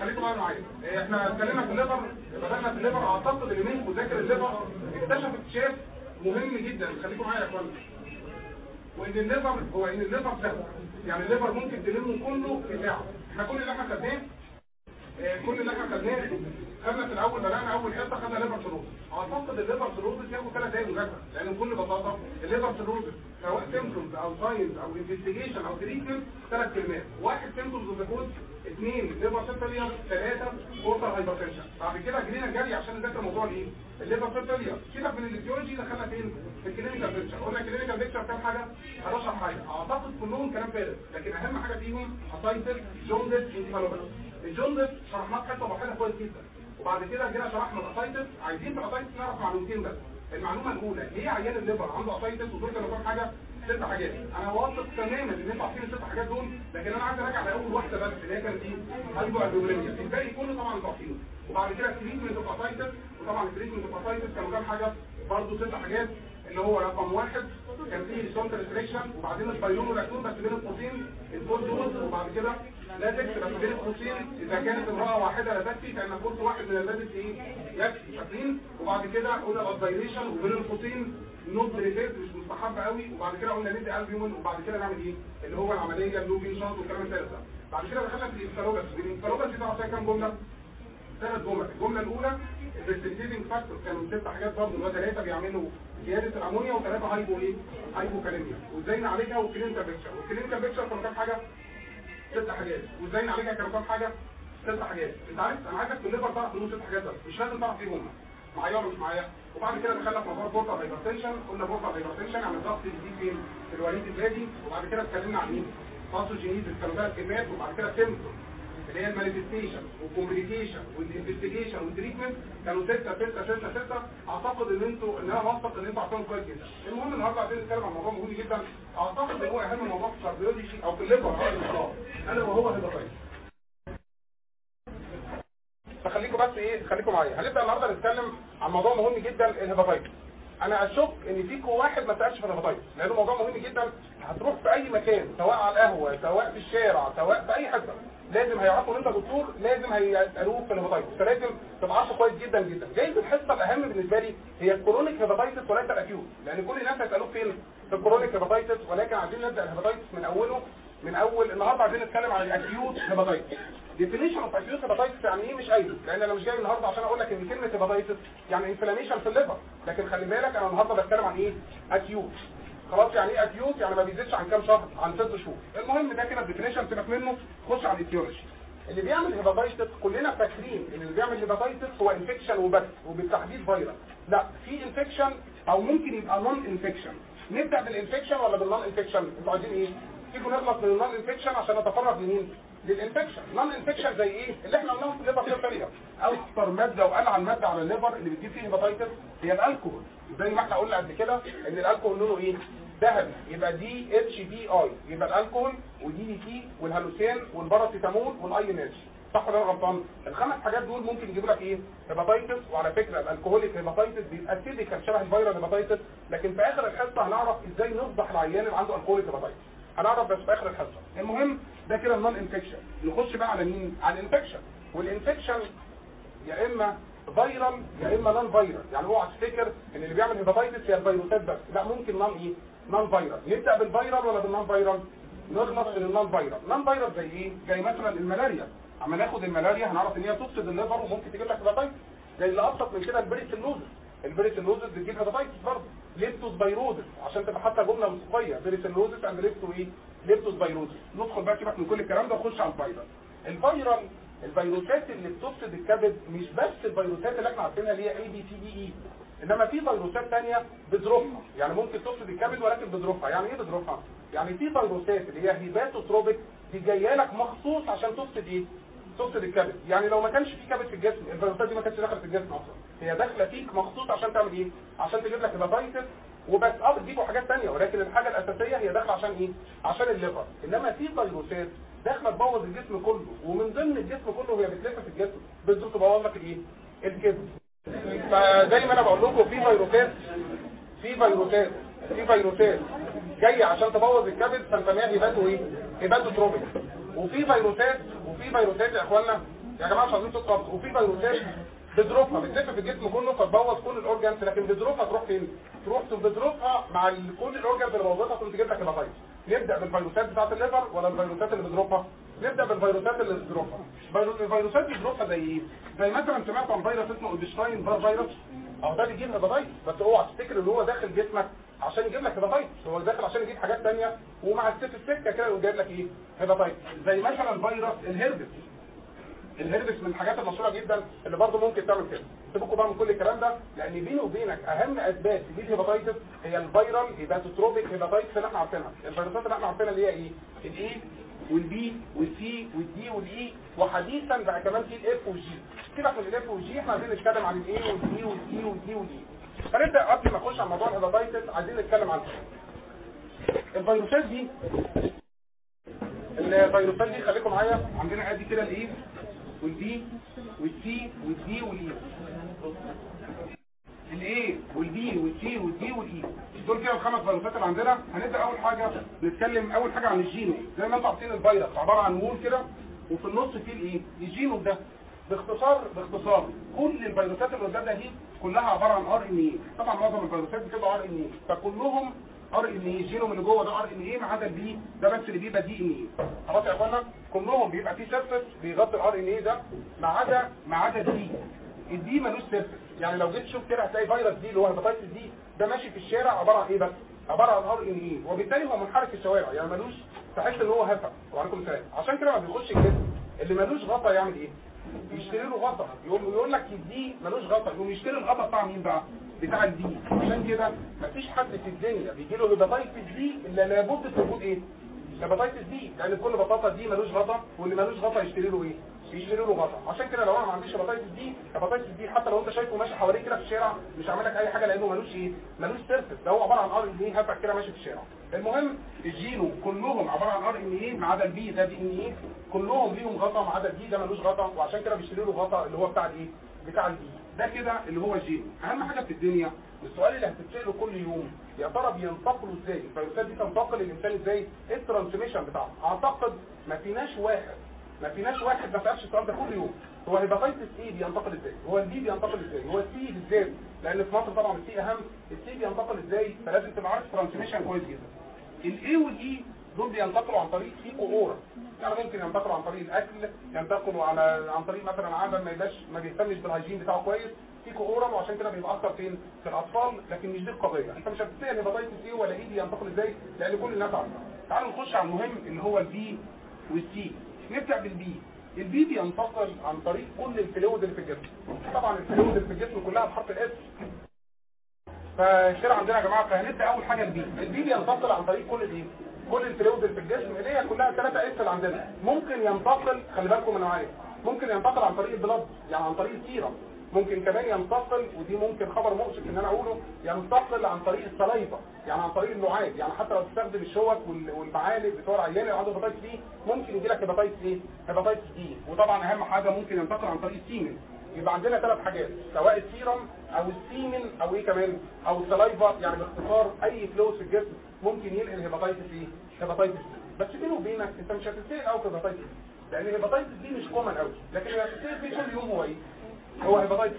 خليكم معايا. معايا إحنا اتكلمنا في ال liver بدأنا في ال liver أعتقد اللي منكم ذاكر ال liver اكتشف اكتشاف مهم جدا. خليكم معايا يا اخوانا وإن ال liver هو إن ال liver سهل. يعني ال liver ممكن تلمه كله في ساعة. إحنا كل اللي إحنا خدناه كل اللي إحنا خدناه خدنا في الأول بدأنا أول حتة خدنا liver cirrhosis أعتقد ال liver cirrhosis ياخد ثلاث دقايق مذاكره لأن بكل بساطة ال liver cirrhosis سواء symptoms أو signs أو investigation أو treatment ثلاث كلمات. واحد symptoms of cause اثنين liver cell failure ثلاثة portal hypertension بعد كده جرينا جري عشان نذاكر موضوع الإيه؟ ال liver cell failure سيبك من ال etiology دخلنا فين؟ في ال clinical picture قلنا ال clinical picture كام حاجة؟ 11 حاجة. أعتقد كلهم كلام فارغ لكن أهم حاجة فيهم ascites jaundice ال jaundice شرحناه في حتة واحدة كويس جدا. وبعد كده جينا شرحنا ال ascites عايزين في ال ascites نعرف معلومتين بس. المعلومة الأولى ليه عيان ال liver. عنده ascites ودول كانوا كام حاجة؟ ست حاجات. أنا واثق تماما إن أنتوا عارفين الست حاجات دول لكن أنا عايز ارجع لأول واحدة بس اللي هي كانت إيه هايبو ادوبريميا الباقي كله طبعا أنتوا عارفينه وبعد كده التريتمنت اوف اسايتس وطبعا التريتمنت اوف اسايتس كانوا كام حاجة؟ برضه ست حاجات اللي هو رقم واحد كان فيه سونت ريستريكشن وبعدين البايلون والاكتون بس بين القوسين الفول دوز وبعد كده لا تكسب بس بين القوسين إذا كانت امرأة واحدة لا تكفي فإن واحد من اللازم إيه؟ يكفي فاكرين وبعد كده قلنا الاسبيريشن وبين القوسين not preferred مش مستحب قوي. وبعد كده قلنا ندي البيومن وبعد كده نعمل إيه؟ اللي هو العملية ال LeVeen shunt والكلام الثالث ده. بعد كده دخلنا في ال encephalopathy ال encephalopathy دي فيها كام جملة ثلاث جمل الجملة الأولى ال precipitating factor كانوا ست حاجات برضه هو ثلاثة بيعملوا زيادة الأمونيا وثلاثه hypo إيه؟ hypokalemia وازاي نعالجها وال clinical picture وال clinical picture كانوا كام حاجة؟ ست حاجات. وازاي نعالجها كانوا كام حاجة؟ ست حاجات. أنت عارف؟ أنا عايزك ال liver تعرف ست حاجات بس. مش لازم تعرف إيه هم معايا ولا مش معايا؟ وبعد كده دخلنا في موضوع portal hypertension قلنا portal hypertension يعني الضغط بيزيد فين؟ في الوريد البابي وبعد كده اتكلمنا عن مين؟ pathogenesis كانوا ثلاث كلمات. وبعد كده symptom اللي هي المانيفستيشن والكومبليكيشن والانفستيجيشن والتريتمنت كانوا 6 6 6 6 اعتقد ان أنتوا ان أنا واثق ان أنتوا عارفينهم كويس جدا المهم النهارده عايزين نتكلم عن موضوع مهم جدا اعتقد ان هو اهم موضوع في ال cardiology أو في ال liver الا وهو ال hepatitis فخليكم بس إيه خليكم معايا هنبدا النهارده نتكلم عن موضوع مهم جدا ال hepatitis أنا اشك ان فيكم واحد ما سالش في ال hepatitis لأنه موضوع مهم جدا هتروح في اي مكان سواء على القهوه سواء في الشارع سواء في اي حتة لازم هيعرفوا ان انت دكتور لازم هيسألوك في ال hepatitis فلازم تبقى كويس جدا جدا. جايز الحصة الأهم بالنسبة لي هي ال chronic hepatitis وليس ال acute. لأن كل الناس هيسألوك فين؟ في ال chronic hepatitis ولكن عايزين نبدأ ال hepatitis من أوله من أول النهارده عايزين نتكلم عن ال acute hepatitis definition of acute hepatitis يعني إيه؟ مش قايله لأن أنا مش جاي النهارده عشان أقول لك إن كلمة hepatitis يعني inflammation في ال liver. لكن خلي بالك أنا النهارده بتكلم عن إيه؟ acute. خلاص يعني إيه acute يعني ما بيزيدش عن كام شهر عن ست شهور. المهم ده كده ال definition سيبك منه خش على ال etiology اللي بيعمل hepatitis كلنا فاكرين إن اللي بيعمل hepatitis هو infection وبس وبالتحديد فيروس لا في infection أو ممكن يبقى non-infection نبدأ بال infection ولا بال non-infection إنتوا عايزين إيه؟ تيجوا نخلص من ال non-infection عشان نتفرغ لمين؟ لل infection. non-infection زي إيه؟ اللي إحنا قلناهم في ال liver cell failure أكثر مادة وقلع الماده على ال liver اللي بتجيب فيه hepatitis هي الألكوهول. زي ما إحنا قلنا قبل كده إن الألكوهول لونه إيه؟ ذهبي. يبقى DHPI يبقى ال alcohol و DDT وال halothane وال paracetamol وال INH صح ولا أنا غلطان؟ الخمس حاجات دول ممكن يجيبوا لك إيه؟ hepatitis وعلى فكرة ال alcoholic hepatitis بيبقى clinical شبه ال viral hepatitis لكن في آخر الحصة هنعرف إزاي نفضح العيان اللي عنده alcoholic hepatitis هنعرف بس في آخر الحصة. المهم ده كده ال non-infection نخش بقى على مين؟ على ال infection وال infection يا إما viral يا إما non-viral يعني اوعى تفتكر إن اللي بيعمل hepatitis هي الفيروسات بس. لا ممكن non إيه؟ non-viral نبدأ بال viral ولا بال non-viral نخلص من ال non-viral non-viral زي إيه؟ زي مثلا الملاريا. أما ناخد الملاريا هنعرف إن هي تفسد ال liver وممكن تجيب لك hepatitis زي اللي أبسط من كده ال brucellosis ال brucellosis بتجيب hepatitis برضه. leptospirosis عشان تبقى حتى جملة وصفيه brucellosis and lepto إيه leptospirosis ندخل بقى سيبك من كل الكلام ده ونخش على ال viral ال viral الفيروسات اللي بتفسد الكبد مش بس الفيروسات اللي إحنا عارفينها اللي هي A B C D E إنما في فيروسات ثانية بظروفها يعني ممكن تفسد الكبد ولكن بظروفها يعني إيه بظروفها يعني في فيروسات اللي هي hepatotropic دي جاية لك مخصوص عشان تفسد إيه؟ تفسد الكبد. يعني لو ما كانش في كبد في الجسم الفيروسات دي ما كانتش في الجسم أصلا. هي داخلة فيك مخصوص عشان تعمل إيه؟ عشان تجيب لك hepatitis وبس. آه بتجيبوا حاجات ثانية ولكن الحاجة الأساسية هي داخلة عشان إيه؟ عشان ال liver. إنما في فيروسات داخلة تبوظ الجسم كله ومن ضمن الجسم كله هي بتلف في الجسم. بتدوس تبوظ لك الايه الكبد. فزي ما أنا بقول لكم في فيروسات في فيروسات في فيروسات جاية عشان تبوظ الكبد فنسميها hepato إيه؟ hepatotropic وفي فيروسات وفي فيروسات يا إخوانا. يا جماعة مش عايزين خالص. وفي فيروسات بظروفها بتلف في الجسم كله فتبوظ كل ال organs لكن بظروفها تروح فين؟ تروح بظروفها مع كل ال organs اللي بوظتها تقوم تجيب لك hepatitis نبدأ بالفيروسات بتاعة ال liver ولا الفيروسات اللي بظروفها؟ نبدأ بالفيروسات اللي بظروفها فيرو- الفيروسات اللي بظروفها زي إيه؟ زي مثلا سمعت عن فيروس اسمه Epstein Barr virus اهو ده بيجيب hepatitis بس اوعى تفتكر ان هو داخل جسمك عشان يجيب لك hepatitis هو داخل عشان يجيب حاجات تانية. ومع السيف السكة كده يقوم جايب لك إيه؟ hepatitis زي مثلا فيروس الهربس. الهربس من الحاجات المشهورة جدا اللي برضه ممكن تعمل كده. سيبكم بقى من كل الكلام ده. لأن بيني وبينك أهم أسباب تجيب hepatitis هي ال viral hepatotropic hepatitis اللي إحنا عارفينها. الفيروسات اللي إحنا عارفينها اللي هي إيه؟ الاي والبي والسي والدي والاي وحديثا بقى كمان في الاف والجي سيبك من الاف والجي إحنا عايزين نتكلم عن الاي والسي والسي والدي والاي فنبدا قبل ما نخش على موضوع ال hepatitis عايزين نتكلم عنها الفيروسات دي الفيروسات دي خليكم معايا عندنا ادي كده الايه؟ والبي والسي والدي والاي الايه؟ والبي والسي والدي والاي دول كده الخمس فيروسات اللي عندنا. هنبدأ أول حاجة نتكلم أول حاجة عن الجينوم زي ما أنتم عارفين الفيروس عبارة عن wall كده وفي النص فيه الايه؟ الجينوم ده باختصار باختصار. كل الفيروسات اللي قدامنا دي كلها عبارة عن RNA طبعا معظم الفيروسات بتبقى ار ان اي فكلهم ار ان اي الجينوم اللي جوه ده RNA ما عدا ال B ده بس اللي بيبقى DNA خلاص يا إخوانا؟ كلهم بيبقى فيه surface بيغطي ال RNA ده ما عدا ما عدا ال D ال D ملوش surface يعني لو جيت تشوف كده هتلاقي فيروس D اللي هو hepatitis D ده ماشي في الشارع عبارة عن إيه بس؟ عبارة عن RNA وبالتالي هو منحرف في الشوارع. يعني ملوش تحس إن هو هفا وعليكم السلام. عشان كده ما بيخش الجسم اللي ملوش غطا يعمل إيه؟ يشتري له غطا. يقوم يقول لك ال D ملوش غطا. يقوم يشتري الغطا بتاع مين بقى؟ بتاع ال B. عشان كده مفيش حد في الدنيا بيجي له hepatitis D إلا لابد وجود إيه؟ hepatitis B يعني بكل بساطة D ملوش غطا واللي ملوش غطا يشتري له إيه؟ يشتري له غطا. عشان كده لو أنا ما عنديش hepatitis B hepatitis D حتى لو انت شايفه ماشي حواليك كده في الشارع مش هعمل لك أي حاجة لأنه ملوش إيه ملوش surface ده هو عبارة عن RNA هفع كده ماشي في الشارع. المهم الجينوم كلهم عبارة عن RNA ما عدا ال B ده DNA كلهم ليهم غطا ما عدا ال D ده ملوش غطا وعشان كده بيشتري له غطا اللي هو بتاع الإيه؟ بتاع ال B. ده كده اللي هو الجينوم أهم حاجة في الدنيا السؤال اللي هتتسأله كل يوم يا ترى بينتقلوا إزاي؟ الفيروسات دي تنتقل للانسان إزاي؟ ال transmission بتاعها أعتقد ما فيناش واحد ما فيناش واحد ما سالش السؤال ده كل يوم هو hepatitis A بينتقل إزاي؟ هو ال B بينتقل إزاي؟ هو ال C بالذات لأن في مصر طبعا ال C أهم. ال C بينتقل إزاي؟ فلازم تبقى عارف transmission كويس جدا. ال A وال E دول بينتقلوا عن طريق feco-oral يعني ممكن ينتقلوا عن طريق الأكل ينتقلوا على عن طريق مثلا عدم ما يبقاش ما بيهتمش بال hygiene بتاعه كويس. feco-oral وعشان كده أكتر فين؟ في الأطفال لكن مش دي القضية. أنت مش هتسال hepatitis A ولا E بينتقل إزاي؟ لأن كل الناس عارفة. تعالوا نخش على المهم اللي هو البي والسي نبدأ بالبي. البي بينتقل عن طريق كل ال fluid اللي في الجسم. طبعا ال fluid اللي في الجسم كلها بحرف ال S فالشارع عندنا يا جماعة فهنبدأ أول حاجة ال B. ال B بينتقل عن طريق كل دي كل ال fluid اللي في الجسم. اللي هي كلها ثلاثة S اللي عندنا. ممكن ينتقل خلي بالكم من معايا ممكن ينتقل عن طريق ال blood يعني عن طريق السيرم ممكن كمان ينتقل ودي ممكن خبر مؤسف إن أنا أقوله ينتقل عن طريق ال saliva يعني عن طريق اللعاب يعني حتى لو تستخدم الشوك وال- والمعالق بتوع العيان اللي عنده hepatitis B ممكن يجي لك hepatitis إيه hepatitis B وطبعا أهم حاجة ممكن ينتقل عن طريق ال semen يبقى عندنا ثلاث حاجات سواء السيرم أو ال semen أو إيه كمان أو ال saliva يعني باختصار أي fluid في الجسم ممكن ينقل hepatitis إيه hepatitis B بس بيني وبينك أنت مش هتتسأل hepatitis B لأن ال hepatitis B مش common قوي لكن هتتسأل فيه كل يوم هو إيه هو hepatitis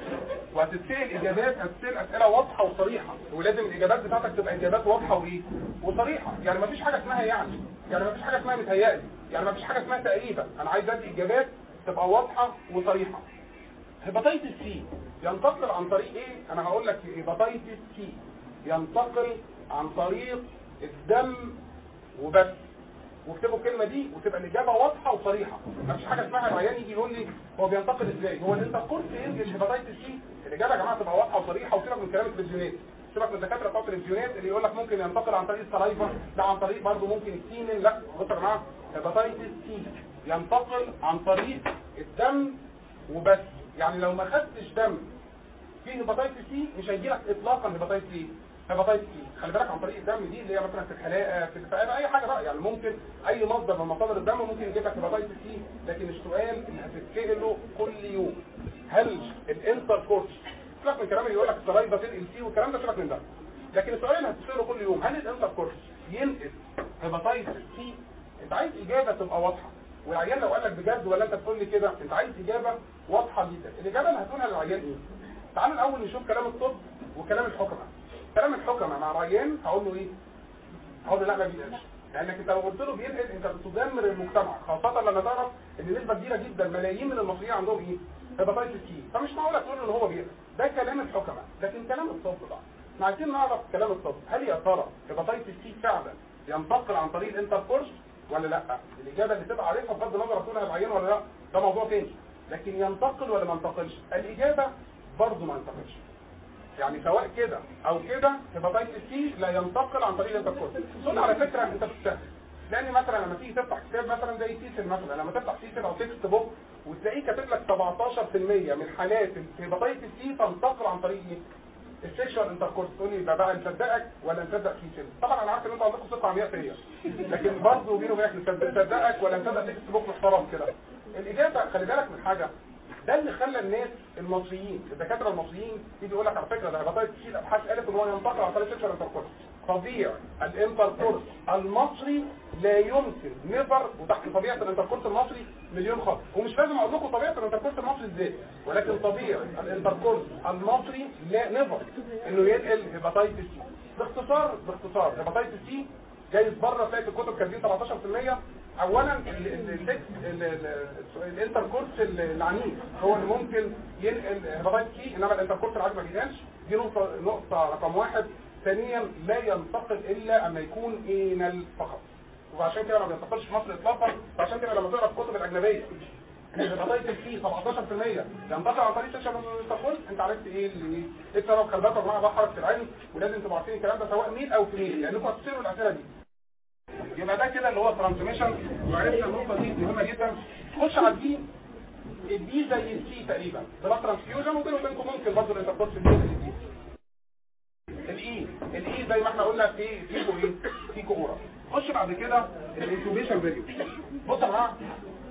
وهتتسأل إجابات هتتسأل أسئلة واضحة وصريحة ولازم الإجابات بتاعتك تبقى إجابات واضحة وإيه؟ وصريحة. يعني مفيش حاجة اسمها يعني. يعني مفيش حاجة اسمها متهيألي. يعني مفيش حاجة اسمها تقريبا. أنا عايز أدي إجابات تبقى واضحة وصريحة. hepatitis C ينتقل عن طريق إيه؟ أنا هقول لك hepatitis C ينتقل عن طريق الدم وبس. واكتبوا الكلمة دي وتبقى الإجابة واضحة وصريحة. مفيش حاجة اسمها العيان يقول لي هو بينتقل إزاي؟ هو أنت كنت ينجل hepatitis C الإجابة يا جماعة تبقى واضحة وصريحة وسيبك من كلام التلفزيونات. سيبك من الدكاترة بتوع التلفزيونات اللي يقول لك ممكن ينتقل عن طريق ال saliva لا عن طريق برضه ممكن ال semen لا. بصوا يا جماعة hepatitis C ينتقل عن طريق الدم وبس. يعني لو ما خدتش دم في hepatitis C مش هيجي لك اطلاقا hepatitis إيه C خلي بالك عن طريق الدم دي اللي هي مثلا في الحلاقة في في أي حاجة بقى. يعني ممكن أي مصدر من مصادر الدم ممكن يجيب لك hepatitis C لكن السؤال اللي هتتساله كل يوم. هل ال intercourse سيبك من الكلام اللي يقول لك ال saliva تنقل C والكلام ده سيبك من ده. لكن السؤال اللي هتساله كل يوم هل ال intercourse ينقل hepatitis C أنت عايز إجابة تبقى واضحة. والعيان لو قال لك بجد ولا أنت بتقول لي كده أنت عايز إجابة واضحة جدا. الإجابة اللي هتقولها للعيان إيه؟ تعالوا الأول نشوف كلام الطب وكلام الحكمة. كلام الحكمه مع العيان هقول له إيه؟ هقول له لا ما بينقلش لأنك أنت لو قلت له بينقل أنت بتدمر المجتمع خاصة لما تعرف إن نسبة كبيرة جدا ملايين من المصريين عندهم إيه؟ hepatitis C فمش معقول تقول إن هو بينقل ده كلام الحكمه لكن كلام الطب بقى. إحنا عايزين نعرف كلام الطب هل يا ترى hepatitis C فعلا ينتقل عن طريق ال intercourse ولا لأ؟ الإجابة اللي تبقى عارفها بغض النظر هتقولها العيان ولا لأ ده موضوع تاني. لكن ينتقل ولا ما ينتقلش؟ الإجابة برضه ما ينتقلش. يعني سواء كده أو كده hepatitis C لا ينتقل عن طريق ال intercourse دول على فكرة انت بتستهبل لأن مثلا لما تيجي تفتح كتاب مثلا زي Cecil مثلا لما تفتح Cecil أو textbook وتلاقيه كاتب لك 17% من حالات ال hepatitis C تنتقل عن طريق إيه؟ ال sexual intercourse. تقول لي ده بقى نصدقك ولا نصدق Cecil طبعا أنا عارف إن أنتوا عندكم ثقه عمياء فيا لكن برضه بيني وبينك نصدقك ولا نصدق textbook محترم كده. الإجابة خلي بالك من حاجة. ده اللي خلى الناس المصريين الدكاترة المصريين يجي يقول لك على فكرة ده hepatitis C الابحاث قالت إن هو ينتقل عن طريق ال sexual intercourse طبيعي ال intercourse المصري لا يمكن never وتحت طبيعة ال intercourse المصري مليون خط. ومش لازم أقول لكم طبيعة ال intercourse المصري إزاي ولكن طبيعي ال intercourse المصري لا never إنه ينقل hepatitis C باختصار باختصار hepatitis C جايز بره تلاقي الكتب كاتبين 17% اولا ال intercourse العنيف. هو اللي ممكن ينقل هيباتايتس سي إنما ال intercourse العادي ما بينقلش. دي نقطه نقطة رقم واحد. ثانيا لا ينتقل إلا أما يكون anal فقط. وعشان كده ما بينتقلش في مصر اطلاقا وعشان كده لما تقرا الكتب الأجنبية ال hepatitis C 17% ينتقل عن طريق sexual ال intercourse أنت عرفت إيه اللي إيه؟ بالك يا جماعة بحرك في العلم ولازم عارفين الكلام ده سواء male أو female لانكم هتصيروا الأسئلة دي. يبقى ده كده اللي هو transmission وعرفنا النقطة دي مهمة جدا. خش على ال D الدي زي السي تقريبا. بلا ترانسفيوجن وبينه وبينكم ممكن برضه الانتركورس دي الاي الاي زي ما إحنا قلنا في فيكو إيه فيكو اورا خش بعد كده الانكوبيشن بيريود بص يا جماعة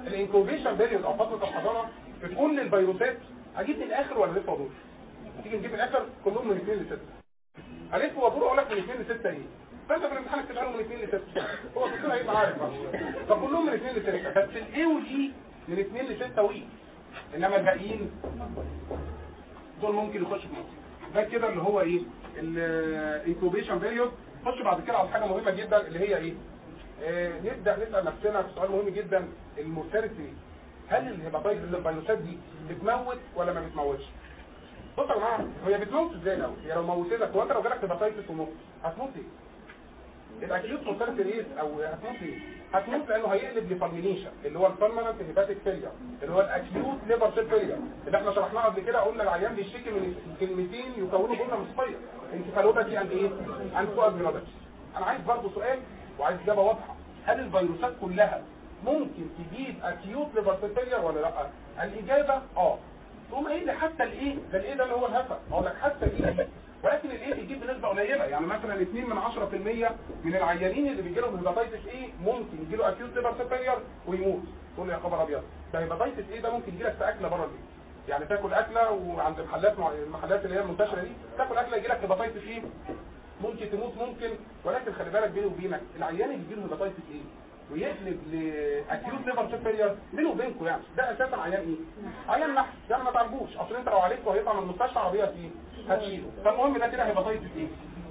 الانكوبيشن بيريود أو فترة الحضانة في كل الفيروسات أجيب من الآخر ولا لسه ودور تيجي نجيب الآخر؟ كلهم من 2 ل 6 ألف ودور أقول لك من 2 ل 6 إيه؟ فانت في الامتحان اكتب لهم من 2 ل 6 هو الدكتور هيبقى عارف فكلهم من 2 ل 6 بس ال A وال E من 2 ل 6 واي إنما الباقيين دول ممكن يخشوا في ده كده اللي هو إيه؟ ال incubation period خش بعد كده على حاجة مهمة جدا اللي هي إيه؟ آه نبدأ نسأل نفسنا سؤال مهم جدا ال mortality. هل ال hepatitis الفيروسات دي بتموت ولا ما بتموتش؟ بصوا يا جماعة هي بتموت إزاي الأول؟ هي لو موتتك هو انت لو جالك hepatitis وموت هتموت إيه؟ ال acute mortality rate أو هتموت إيه هتموت لأنه هيقلب ل fulmination اللي هو ال fulminant hepatic failure اللي هو ال acute liver cell failure اللي إحنا شرحناها قبل كده قلنا العيان بيشتكي من كلمتين يكونوا جمله مفيدة encephalopathy and إيه؟ and coagulopathy أنا عايز برضه سؤال وعايز إجابة واضحة. هل الفيروسات كلها ممكن تجيب acute liver cell failure ولا لأ؟ الإجابة آه. تقوم قايل لي حتى الإيه؟ ده ال A ده اللي هو الهفة؟ أقول لك حتى الإيه؟ ولكن ال A بيجيب بنسبة قليلة. يعني مثلا 2 من 10% من العيانين اللي بيجي لهم hepatitis A ممكن يجي له acute liver cell ويموت تقول يا خبر أبيض. ده hepatitis A ده ممكن يجي لك في أكلة بره البيت يعني تاكل أكلة وعند محلات المحلات اللي هي المنتشرة دي تاكل أكلة يجي لك hepatitis A ممكن تموت ممكن. ولكن خلي بالك بيني وبينك العيان اللي بيجي له hepatitis A؟ ويقلب ل acute liver failure بينه وبينكم يعني. ده أساسا عيان إيه؟ عيان نحس ده ما تعرفوش أصل أنت لو عليك وهيطلع من المستشفى عربية إيه هتشيله. فالمهم ده كده hepatitis A؟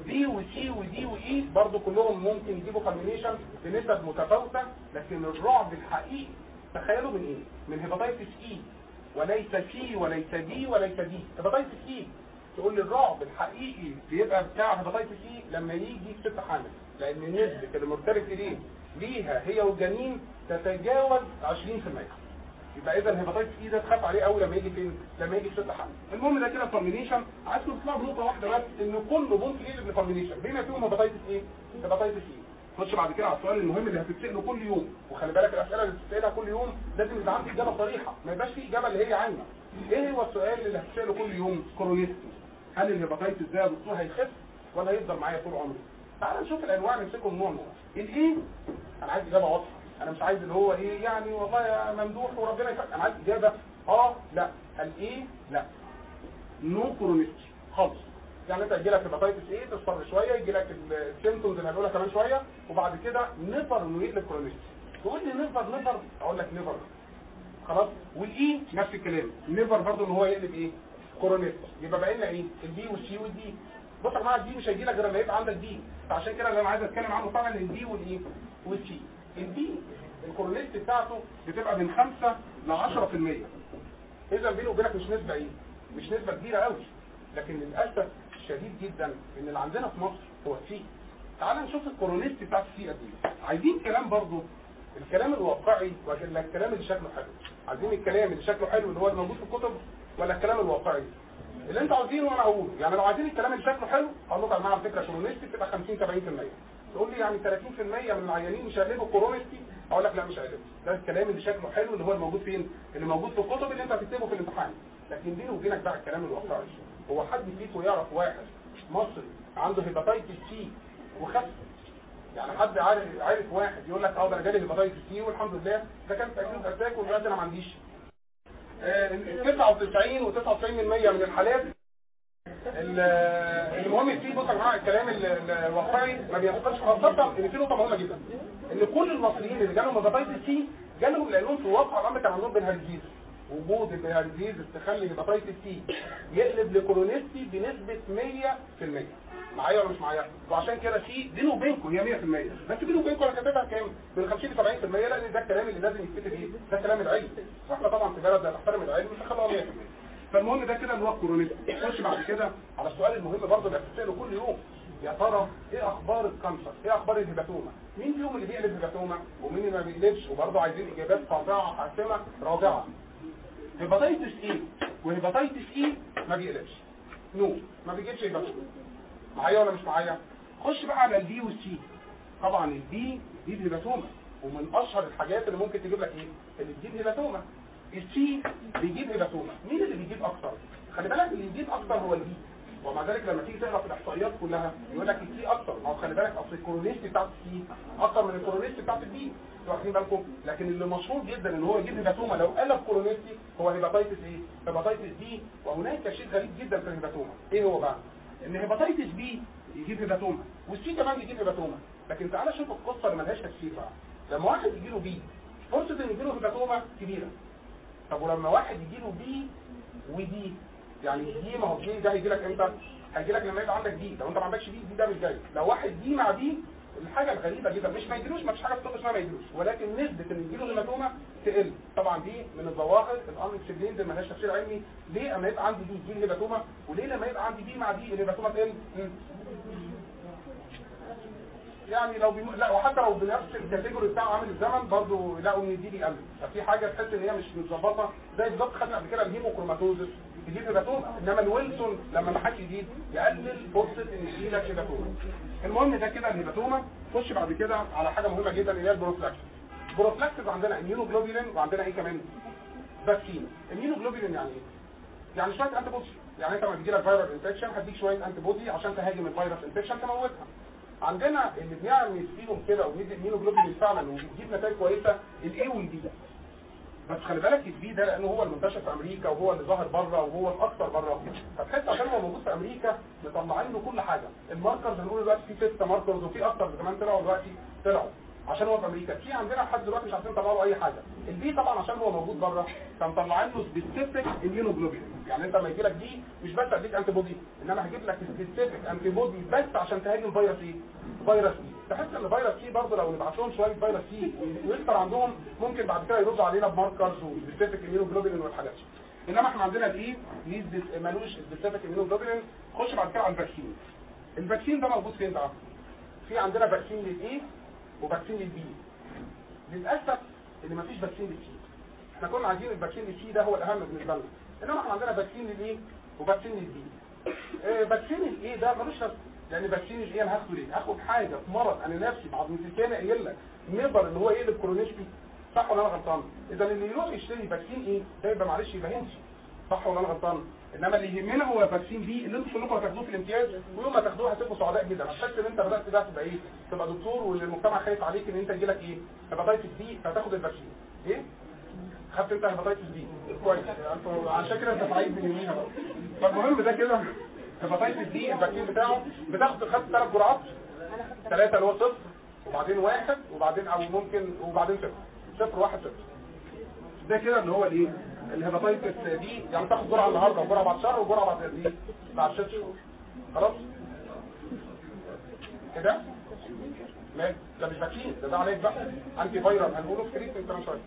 B و C و D و E. برضو كلهم ممكن يجيبوا كومبينيشن بنسب متفاوتة. لكن الرعب الحقيقي تخيلوا من إيه؟ من hepatitis E. وليس C وليس B وليس D. hepatitis E. تقول لي الرعب الحقيقي بيبقى بتاع hepatitis E لما يجي ست حامل. لأن نسبة ال mortality دي ليها هي والجنين تتجاوز 20% يبقى اذا ال hepatitis E ده تخاف عليه قوي لما يجي فين؟ لما يجي في ست حمل المهم ده كده كومبينيشن عايزكم تطلعوا بنقطة واحدة بس إن كله ممكن يقلب لكومبينيشن بما فيهم hepatitis A hepatitis E خش بعد كده على السؤال المهم اللي هتتساله كل يوم. وخلي بالك الأسئلة اللي بتتسالها كل يوم لازم يبقى عندك إجابة صريحة. ما يبقاش في إجابة اللي هي عامة. إيه هو السؤال اللي هتتساله كل يوم؟ chronicity هل ال hepatitis ده يا دكتور هيخف ولا هيفضل معايا طول عمري؟ تعال نشوف الأنواع نمسكهم نوع نوع ال A أنا عايز إجابة واضحة. أنا مش عايز اللي هو إيه يعني والله يا ممدوح وربنا يفرق أنا عايز إجابة. آه لا. ال A لا. no chronicity خالص يعني أنت يجي لك hepatitis A تصفر شوية يجي لك ال symptoms اللي هنقولها كمان شوية وبعد كده never انه يقلب chronicity تقول لي never never أقول لك never خلاص؟ وال E نفس الكلام. never برضه إن هو يقلب إيه؟ chronicity يبقى بقى لنا إيه؟ ال B وال C وال D بص يا جماعة ال D مش هيجي لك غير لما يبقى عندك B فعشان كده اللي أنا عايز أتكلم عنه فعلا الدي والايه والسي الدي الكورونيت بتاعته بتبقى من 5 ل 10% إذا بينه وبينك مش نسبة إيه؟ مش نسبة كبيرة قوي لكن للأسف شديد جدا إن اللي عندنا في مصر هو ال C تعال نشوف ال chronicity بتاع ال C قد إيه. عايزين كلام برضه الكلام الواقعي ولا الكلام اللي شكله حلو. عايزين الكلام اللي شكله حلو اللي هو الموجود في الكتب ولا الكلام الواقعي. اللي أنت عاوزينه وأنا هقوله. يعني لو عايزين الكلام اللي شكله حلو هقول لكم يا جماعة على فكرة chronicity بتبقى 50 70% تقول لي يعني 30% من العيانين مش هيقلبوا كورونيستي أقول لك لا مش هيقلبوا ده الكلام اللي شكله حلو اللي هو الموجود فين؟ اللي موجود في الكتب اللي انت هتكتبه في الامتحان. لكن بيني وبينك بقى الكلام الواقعي. هو حد فيكم يعرف واحد مصري عنده hepatitis C وخف؟ يعني حد عارف عارف واحد يقول لك آه ده أنا جالي hepatitis C والحمد لله ده كان acute attack ودلوقتي أنا ما عنديش. آه 99 و99% من الحالات المهم بص يا جماعة الكلام الواقعي ما بينقصش خاصه إن في نقطة مهمة جدا. إن كل المصريين اللي جالهم hepatitis C جالهم لأنهم في واقع الامر كان عندهم bilharziasis وجود ال bilharziasis تخلي hepatitis C يقلب ل chronicity بنسبة 100% معايا ولا مش معايا؟ وعشان كده في بينه وبينكم هي 100% بس بينه وبينكم أنا كاتبها كام؟ من 50 ل 70% لأن ده الكلام اللي لازم يتكتب إيه ده كلام العلم وإحنا طبعا؟ في بلد بنحترم العلم مش هنخليها 100% فالمهم ده كده اللي هو ال chronicity نخش بعد كده على السؤال المهم برضه اللي بتساله كل يوم. يا ترى إيه أخبار ال cancer؟ إيه أخبار ال hepatoma؟ مين فيهم اللي بيقلب hepatoma؟ ومين اللي ما بيقلبش؟ وبرضه عايزين إجابات قاطعة حاسمة رادعة. hepatitis A؟ و hepatitis E؟ ما بيقلبش. no. ما بيجيبش hepatoma. معايا ولا مش معايا؟ خش بقى على ال B وال C طبعا ال B دي hepatoma. ومن أشهر الحاجات اللي ممكن تجيب لك إيه؟ اللي تجيب hepatoma. ال C بيجيب hepatoma مين اللي بيجيب أكتر؟ خلي بالك اللي بيجيب أكتر هو ال B ومع ذلك لما تيجي تقرأ في الإحصائيات كلها يقول لك ال C أكتر. ما هو خلي بالك أصل ال chronicity بتاعت ال C أكتر من ال chronicity بتاعت ال B أنتوا واخدين بالكم؟ لكن اللي مشهور جدا إن هو يجيب hepatoma لو قلب chronicity هو hepatitis إيه hepatitis B وهناك شيء غريب جدا في ال hepatoma إيه هو بقى؟ إن hepatitis B يجيب hepatoma وال C كمان يجيب hepatoma لكن تعالى شوف القصة اللي ملهاش تفسير بقى. لما واحد يجي له B فرصة ان يجي له hepatoma كبيرة. طب ولما واحد يجي له B و D يعني D ما هو D ده هيجي لك إمتى؟ هيجي لك لما يبقى عندك B لو انت ما عندكش B D ده مش جاي. لو واحد B مع D الحاجة الغريبة جدا مش ما يجيلوش ما فيش حاجة في اسمها ما يجيلوش. ولكن نسبة إن يجيله hepatoma تقل. طبعا دي من الظواهر الامر اكسبلين ما لهاش تفسير علمي ليه أما يبقى عندي دي دي الهيماتوما؟ وليه لما يبقى عندي دي مع دي الهيماتوما تقل؟ يعني لو بيم... لا وحتى لو بنفس الكاتيجوري بتاع عامل الزمن برضه يلاقوا ان دي بيقل ففي حاجة تحس إن هي مش متظبطة. زي بالظبط خدنا قبل كده الهيموكروماتوزس. يجيب هيباتوما انما الويلسون لما ما حدش يجيب يقلل فرصة إن يجي لك هيباتوما المهم ده كده الهيباتوما خش بعد كده على حاجة مهمة جدا اللي هي ال prophylaxis ال prophylaxis عندنا immunoglobulin وعندنا إيه كمان. vaccine immunoglobulin يعني إيه؟ يعني شوية antibody يعني أنت لما بيجي لك virus infection هديك شوية antibody عشان تهاجم ال virus infection تموتها. عندنا اللي بنعمل فيهم كده وندي ال immunoglobulin فعلا وبتجيب نتائج كويسة ال A وال B بس خلي بالك ال B ده لأنه هو المنتشر في أمريكا وهو اللي ظاهر بره وهو الاكثر بره. فتحس عشان هو موجود في أمريكا مطلعين له كل حاجة. ال markers هنقول دلوقتي في ست markers وفي أكثر كمان طلعوا دلوقتي طلعوا. عشان هو في أمريكا. في عندنا لحد دلوقتي مش عارفين نطلع له أي حاجة. ال B طبعا عشان هو موجود بره. فمطلعين له specific immunoglobulin يعني أنت لما يجي لك B مش بس اديك antibody إنما هجيب لك specific antibody بس عشان تهاجم فيروس إيه؟ فيروس C تحس إن فيروس C برضه لو نبعت لهم شوية فيروس C ويكتر عندهم ممكن بعد كده يردوا علينا ب markers و specific immunoglobulin والحاجات. دي إنما إحنا عندنا ال A مالوش specific immunoglobulin خش بعد كده على ال vaccine ال vaccine ده موجود فين بقى؟ في عندنا vaccine لل A؟ و vaccine لل B للأسف إن مفيش vaccine لل C إحنا كنا عايزين ال vaccine لل C ده هو الأهم بالنسبة لنا. إنما إحنا عندنا vaccine لل A و vaccine لل B آه vaccine ال A ده لازمه لأن vaccine ال A أنا هاخده ليه؟ هاخد حاجة في مرض أنا نفسي بعض تاني قايل لك never إن هو يقلب chronicity صح ولا أنا غلطان؟ إذا اللي يروح يشتري vaccine A ده يبقى معلش يبقى هنسي صح ولا أنا غلطان؟ إنما اللي يهمنا هو vaccine B اللي أنتوا كلكم هتاخدوه في الامتياز ويوم ما تاخدوه هتبقوا سعداء جدا. هتحس إن أنت بدأت بقى تبقى إيه تبقى دكتور والمجتمع خايف عليك إن أنت يجيلك إيه؟ hepatitis B فتاخد ال vaccine إيه؟ خدت أنت hepatitis B كويس. عشان كده أنت سعيد من يوميها فالمهم ده كده. hepatitis B ال vaccine بتاعه. بتاخد خدت ثلاث جرعات. ثلاثة اللي هو صفر وبعدين واحد وبعدين أو ممكن وبعدين صفر. صفر واحد صفر. ده كده اللي هو الإيه؟ ال hepatitis دي يعني تاخد جرعة النهارده وجرعة بعد شهر وجرعة بعد قد إيه بعد ست شهور. خلاص؟ كده؟ ماشي ده مش vaccine ده ده علاج بقى؟ antiviral هنقوله في treatment كمان شوية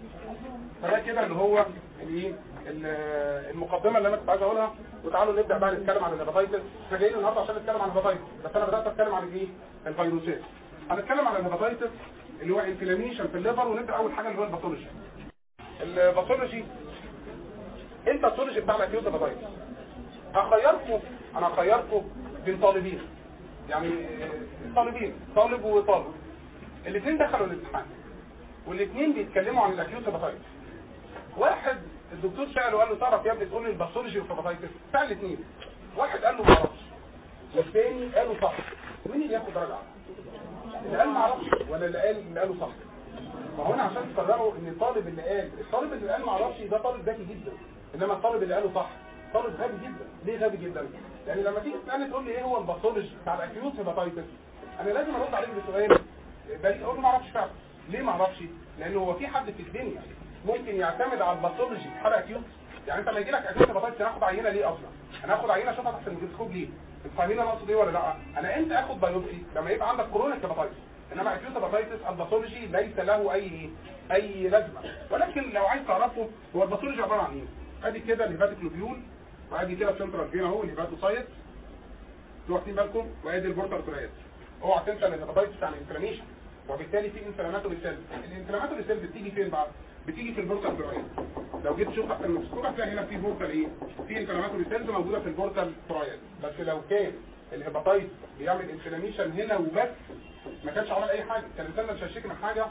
فده كده اللي هو الايه ال- المقدمة اللي أنا كنت عايز أقولها وتعالوا نبدأ بقى نتكلم عن ال hepatitis إحنا جايين النهارده عشان نتكلم عن ال hepatitis بس أنا بدأت أتكلم عن الايه الفيروسات. هنتكلم عن ال hepatitis اللي هو inflammation في ال liver ونبدأ أول حاجة اللي هو ال pathology ال pathology انت ال pathology بتاع ال acute hepatitis هخيركم أنا هخيركم بين طالبين. يعني طالبين طالب وطالب. الاثنين دخلوا الامتحان والاثنين بيتكلموا عن ال acute hepatitis واحد الدكتور سأله وقال له تعرف يا ابني تقول لي ال pathology وال hepatitis سأل الاثنين واحد قال له ما أعرفش. والثاني قال له صح. مين اللي ياخد درجة اللي قال ما أعرفش. ولا اللي قال اللي قاله صح. أنا عشان تفرقوا إن الطالب اللي قال الطالب اللي قال ما أعرفش ده طالب ذكي جدا. إنما الطالب اللي قاله صح. طالب غبي جدا. ليه غبي جدا؟ لأن لما تيجي تسألني تقول لي إيه هو ال pathology بتاع ال acute hepatitis أنا لازم أرد عليك بسؤال. بريء أقول ما أعرفش فعلا. ليه ما أعرفش؟ لأن هو في حد في الدنيا ممكن يعتمد على ال pathology في حالة acute يعني أنت لما يجي لك acute hepatitis هاخد عينة ليه أصلا؟ أنا هاخد عينة اشوفها تحت الميكروسكوب ليه. أنتوا فاهمين أنا أقصد إيه ولا لأ؟ أنا إمتى آخد biopsy لما يبقى عندك chronic hepatitis إنما acute hepatitis ال pathology ليس له أي أي لازمة. ولكن لو عايز تعرفه هو ال pathology عبارة عن إيه؟ ادي كده ال hepatic lobule وادي كده ال central vein اهو ال hepatocyte أنتوا واخدين بالكم؟ وادي ال portal tract اوعى تنسى ان ال hepatitis يعني inflammation وبالتالي في inflammatory cell ال inflammatory cell بتيجي فين بقى؟ بتيجي في ال portal tract لو جيت تشوف تحت الميكروسكوب هتلاقي هنا في portal إيه؟ في inflammatory cells موجودة في ال portal tract بس لو كان ال hepatitis بيعمل inflammation هنا وبس ما كانش عمل أي حاجة. كان الانسان مش هيشتكي من حاجة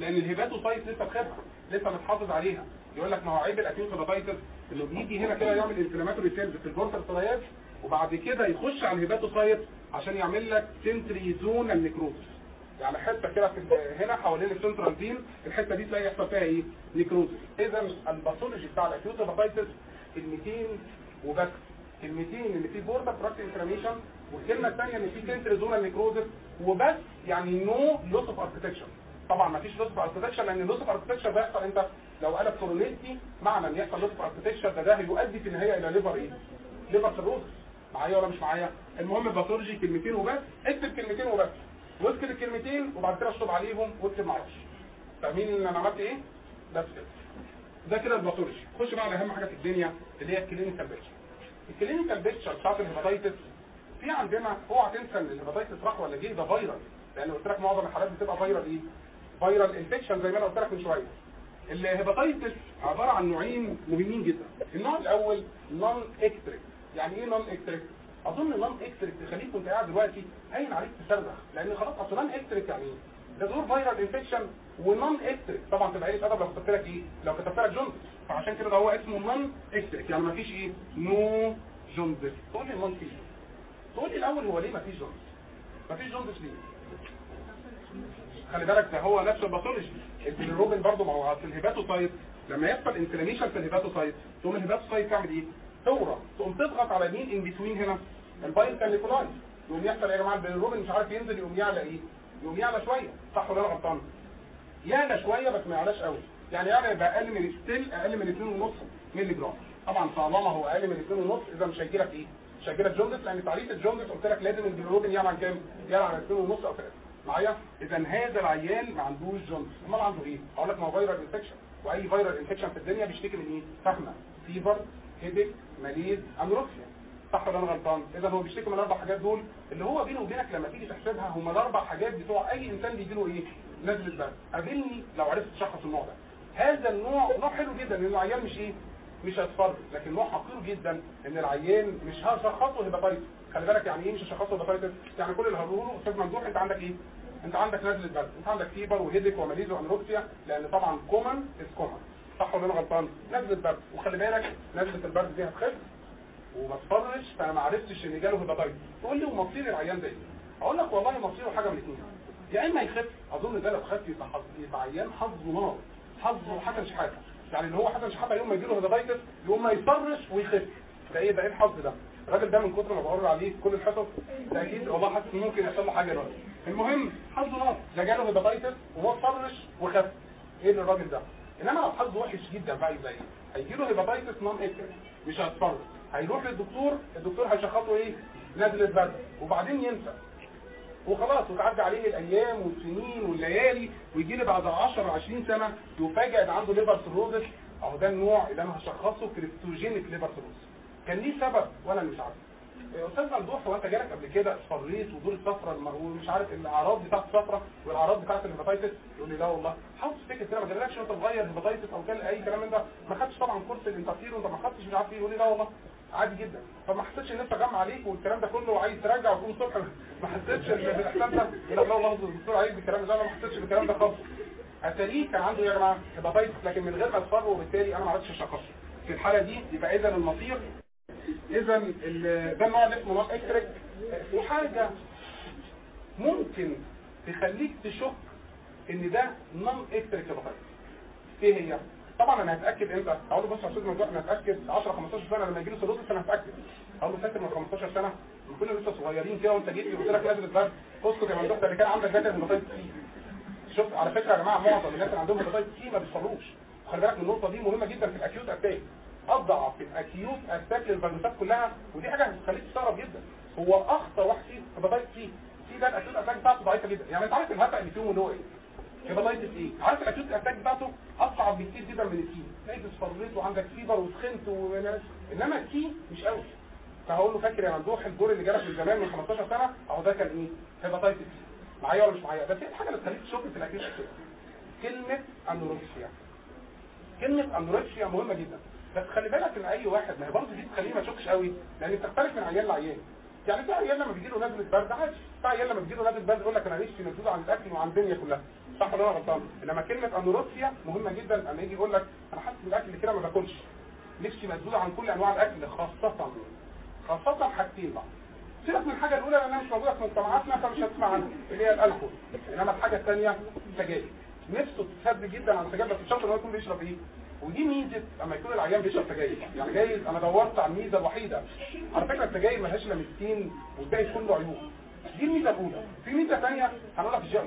لأن ال hepatocyte لسه بخيره لسه متحافظ عليها. يقول لك ما هو عيب ال acute hepatitis انه بيجي هنا كده يعمل inflammatory cells في ال portal tract وبعد كده يخش على ال hepatocyte عشان يعمل لك centrizonal necrosis يعني حتة كده هنا حوالين ال central vein الحتة دي تلاقي يحصل فيها إيه؟ necrosis اذا ال pathology بتاع ال acute hepatitis كلمتين وبس. كلمتين إن في portal tract inflammation والكلمة الثانية إن في centrizonal necrosis وبس. يعني no loss of architecture طبعا ما فيش loss of architecture لأن ال loss of architecture ده يحصل امتى لو قلب chronicity معنى إن يحصل of architecture ده ده هيؤدي في النهاية إلى liver إيه؟ liver cirrhosis معايا ولا مش معايا؟ المهم ال pathology كلمتين وبس. اكتب كلمتين وبس. واكتب الكلمتين وبعد كده اشطب عليهم واكتب معرفش فاهمين إن أنا عملت إيه؟ بس كده ده كده ال pathology خش بقى على أهم حاجة في الدنيا اللي هي ال clinical picture ال clinical picture بتاعت ال hepatitis في عندنا اوعى تنسى إن ال hepatitis راح ولا جه ده viral لأن قلت لك معظم الحالات بتبقى viral إيه؟ viral infection زي ما أنا قلت لك من شوية. ال hepatitis عبارة عن نوعين مهمين جدا. النوع الأول non-icteric يعني إيه non-icteric أظن non-icteric تخليك وانت قاعد دلوقتي هين عليك تصرخ. لأن خلاص أصل non-icteric يعني إيه ده دور viral infection و non-icteric طبعا تبقى قله أدب لو كتبت لك إيه؟ لو كتبت لك jaundice فعشان كده ده هو اسمه non-icteric يعني مفيش إيه؟ no jaundice تقول لي نون فيش تقول لي الأول هو ليه مفيش jaundice مفيش jaundice ليه؟ خلي بالك ده هو نفس ال pathology ال bilirubin برضه ما هو في ال hepatocyte لما يحصل inflammation في ال hepatocyte تقوم ال hepatocyte تعمل إيه؟ تورم تقوم تضغط على مين in between هنا ال bile canaliculi يقوم يحصل يا جماعة البيليروبين مش عارف ينزل يقوم يعلى إيه؟ يقوم يعلى شوية صح ولا أنا غلطان؟ يعلى شوية بس ما يعلاش قوي يعني يعلى يبقى أقل من ستيل أقل من 2.5 مللي جرام طبعا طالما هو أقل من 2.5 إذا مش هيجي لك إيه؟ مش هيجي لك jaundice لأن تعريف ال jaundice قلت لك لازم البيليروبين يعلى عن كام؟ يعلى عن 2.5 أو 3 معايا؟ إذا هذا العيان ما عندوش jaundice أمال عنده إيه؟ أقول لك ما هو viral infection وأي viral infection في الدنيا بيشتكي من إيه؟ FAHM fever headache malaise anorexia صح ولا أنا غلطان؟ إذا هو بيشتكي من الأربع حاجات دول اللي هو بينه وبينك لما تيجي تحسبها هم الأربع حاجات بتوع أي إنسان بيجي له إيه؟ نزله برد قابلني لو عرفت تشخص النوع ده. هذا النوع نوع حلو جدا لأن العيان مش إيه؟ مش هيصفر لكن نوع حقير جدا إن العيان مش هشخصه hepatitis خلي بالك يعني إيه مش هشخصه hepatitis يعني كل اللي هقوله أستاذ ممدوح أنت عندك إيه؟ أنت عندك نزله برد أنت عندك fever و headache و malaise و anorexia لأن طبعا common is common صح ولا أنا غلطان؟ نزله برد وخلي بالك نزله البرد دي هتخف. وما تصفرش فأنا ما عرفتش إن جاله hepatitis تقول لي ومصير العيان ده إيه؟ أقول لك والله مصيره حاجة من الاثنين يا إما يخف أظن ده لو خف يبقى يبقى عيان حظه نار. حظه حسن شحاتة. يعني اللي هو حسن شحاتة يوم ما يجي له hepatitis يقوم ما يصفرش ويخف. ده إيه؟ ده إيه الحظ ده؟ الراجل ده من كتر ما بقول عليه في كل الحصص أكيد حاسس إن ممكن يحصل له حاجة دلوقتي. المهم حظه نار ده جاله hepatitis وهو صرش وخف. إيه للراجل ده؟ إنما لو حظه وحش جدا بقى يبقى إيه هيجي له hepatitis non-icteric مش هيصفر هيروح للدكتور الدكتور هيشخصه إيه؟ نزلة برد وبعدين ينسى. وخلاص وتعدي عليه الأيام والسنين والليالي ويجي لي بعد 10 20 سنة يفاجئ إن عنده liver cirrhosis أهو ده النوع اللي أنا هشخصه cryptogenic liver cirrhosis كان ليه سبب وأنا مش عارف. يا أستاذ ممدوح هو أنت جالك قبل كده اصفريت ودور الصفرة ومش عارف الأعراض بتاعت الصفرة والأعراض بتاعت ال hepatitis يقول لي لا والله. حاول تفتكر كده ما جالكش وأنت صغير hepatitis أو كان أي كلام من ده؟ ما خدتش طبعا كورس الانترفير وأنت ما خدتش مش عارف إيه؟ يقول لي لا والله. عادي جدا. فما حسيتش إن أنت جمع عليك والكلام ده كله وعايز ترجع وتقوم الصبح ما حسيتش إن بالاحساس ده. لك لا والله الدكتور عايز بالكلام ده لا ما حسيتش بالكلام ده خالص. اتاريه كان عنده يا جماعة hepatitis لكن من غير ما اصفر وبالتالي أنا ما عرفتش أشخصه. في الحالة دي يبقى اذا المصير إذا ده اللي اسمه non icteric في حاجة ممكن تخليك تشك إن ده non icteric hepatitis إيه هي؟ طبعا أنا هتأكد إمتى؟ أقول له بص يا أستاذ ممدوح أنا هتأكد 10 15 سنة لما يجي لي cirrhosis أنا هتأكد. أقول له فاكر من 15 سنة؟ لما كنا لسه صغيرين كده وأنت جيت لي قلت لك لازم البرد اسكت يا ممدوح ده اللي كان عندك hepatitis C شوف على فكرة يا جماعة معظم الناس اللي عندهم hepatitis C ما بيصفروش خلي بالك من النقطة دي مهمة جدا في ال acute attack اضعف في ال acute attack للفيروسات كلها ودي حاجة هتخليك تستغرب جدا. هو أخطر واحد فيه hepatitis C C ده ال acute attack بتاعته ضعيفة جدا. يعني أنت عارف ال HAV اللي اللي هو إيه؟ hepatitis A؟ عارف ال acute attack بتاعته أصعب بكتير جدا من ال C تلاقيك اصفريت وعندك fever وسخنت و... إنما ال C مش قوي فهقول له فاكر يا ممدوح الدور اللي جالك من زمان من 15 سنة؟ أهو ده كان إيه؟ hepatitis C معايا ولا مش معايا؟ بس الحاجة اللي تخليك تشك في ال acute كلمة anorexia كلمة anorexia مهمة جدا. بس خلي بالك إن أي واحد ما هي برضه دي تخليه ما يشكش قوي لأن بتختلف من عيان لعيان يعني في عيال لما بيجي له نزلة برد عادي. في عيال لما بيجي له نزلة برد يقول لك أنا نفسي مسدود عن الأكل وعن الدنيا كلها؟ صح ولا أنا غلطان؟ إنما كلمة anorexia مهمة جدا لما يجي يقول لك أنا حاسس بالاكل كده ما باكلش. نفسي مسدود عن كل أنواع الأكل؟ خاصة خاصة حاجتين بقى. سيبك من الحاجة الأولى لأنها مش موجودة في مجتمعاتنا فمش هتسمع عنها اللي هي الألكول. إنما الحاجة الثانية سجاير نفسه تسد جدا عن السجاير بس الشخص اللي هو يكون بيشرب إيه؟ ودي ميزة لما يكون العيان بيشرب سجاير يعني جايز أنا دورت على الميزة الوحيدة. على فكرة السجاير ملهاش إلا ميزتين والباقي كله عيوب. دي الميزة الأولى. في ميزة ثانية هنقولها في تي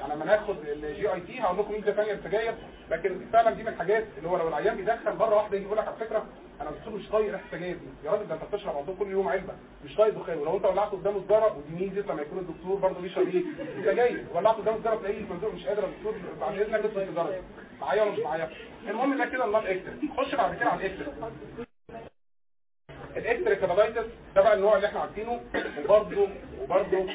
يعني لما ناخد ال GIT هقول لكم ميزه ثانية للسجاير لكن فعلا دي من الحاجات اللي هو لو العيان بيدخن مرة واحدة يجي يقول لك على فكرة أنا دكتور مش طايق ريحة السجاير دي. يا راجل ده أنت بتشرب عندهم كل يوم علبة. مش طايق دخان. ولو أنت ولعت قدامه سجاره ودي ميزه لما يكون الدكتور برضه بيشرب إيه سجاير ولعت قدامه سجاره تلاقيه المنظور مش قادر الدكتور بعد إذنك ادخل السيجاره معايا ولا مش معايا؟ المهم ده كده ال non icteric خش بعد كده على ال icteric ال icteric hepatitis ده بقى النوع اللي إحنا عارفينه. وبرده وبرده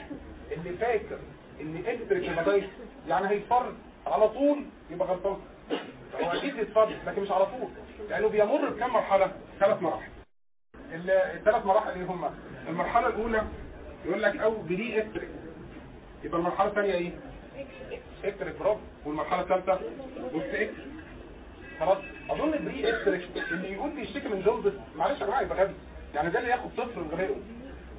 اللي فاكر إن icteric hepatitis يعني هيصفر على طول يبقى غلطان. هو أكيد هيصفر لكن مش على طول لأنه بيمر بكم مرحلة؟ ثلاث مراحل. الثلاث مراحل إيه هم المرحلة الأولى يقول لك أو pre icteric يبقى المرحلة الثانية إيه؟ icteric برافو والمرحلة الثالثة post icteric خلاص. أظن ال pre icteric اللي يقول بيشتكي من jaundice معلش يا جماعة يبقى غبي. يعني ده اللي ياخد صفر وغيره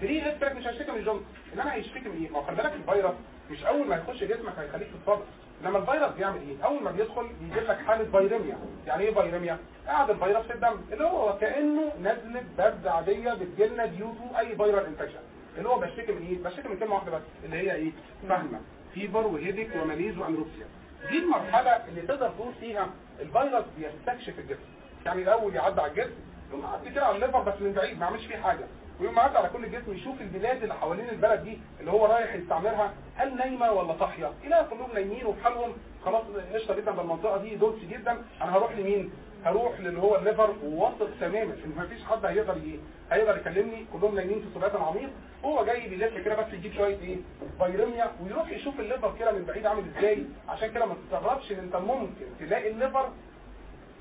pre icteric مش هيشتكي من jaundice انما هيشتكي من إيه؟ ما خلي بالك الفيروس مش أول ما يخش جسمك هيخليك تصفر لما الفيروس بيعمل إيه؟ أول ما بيدخل يجيب لك حالة viremia يعني إيه viremia قاعد الفيروس في الدم اللي هو كأنه نزلة برد عادية بتجيلنا due to any viral infection اللي هو بشتكي من إيه؟ بشتكي من كلمة واحدة بس اللي هي إيه؟ FAHM fever و headache و malaise و anorexia دي المرحلة اللي تقدر تقول فيها الفيروس بيستكشف الجسم. يعني الأول يعدي على الجسم يقوم معدي كده على ال liver بس من بعيد ما يعملش فيه حاجة. ويقوم معدي على كل الجسم يشوف البلاد اللي حوالين البلد دي اللي هو رايح يستعمرها هل نايمة ولا صاحية؟ إلى كلهم نايمين وفي حالهم خلاص قشطة جدا بالمنطقة دي. دولس جدا. أنا هروح لمين؟ هروح للي هو ال liver وواثق تماما إن مفيش حد هيقدر إيه هيقدر يكلمني. كلهم نايمين في سبات عميق. هو جاي بيلف كده بس يجيب شوية إيه؟ viremia ويروح يشوف ال liver كده من بعيد عامل إزاي. عشان كده ما تستغربش إن أنت ممكن تلاقي ال liver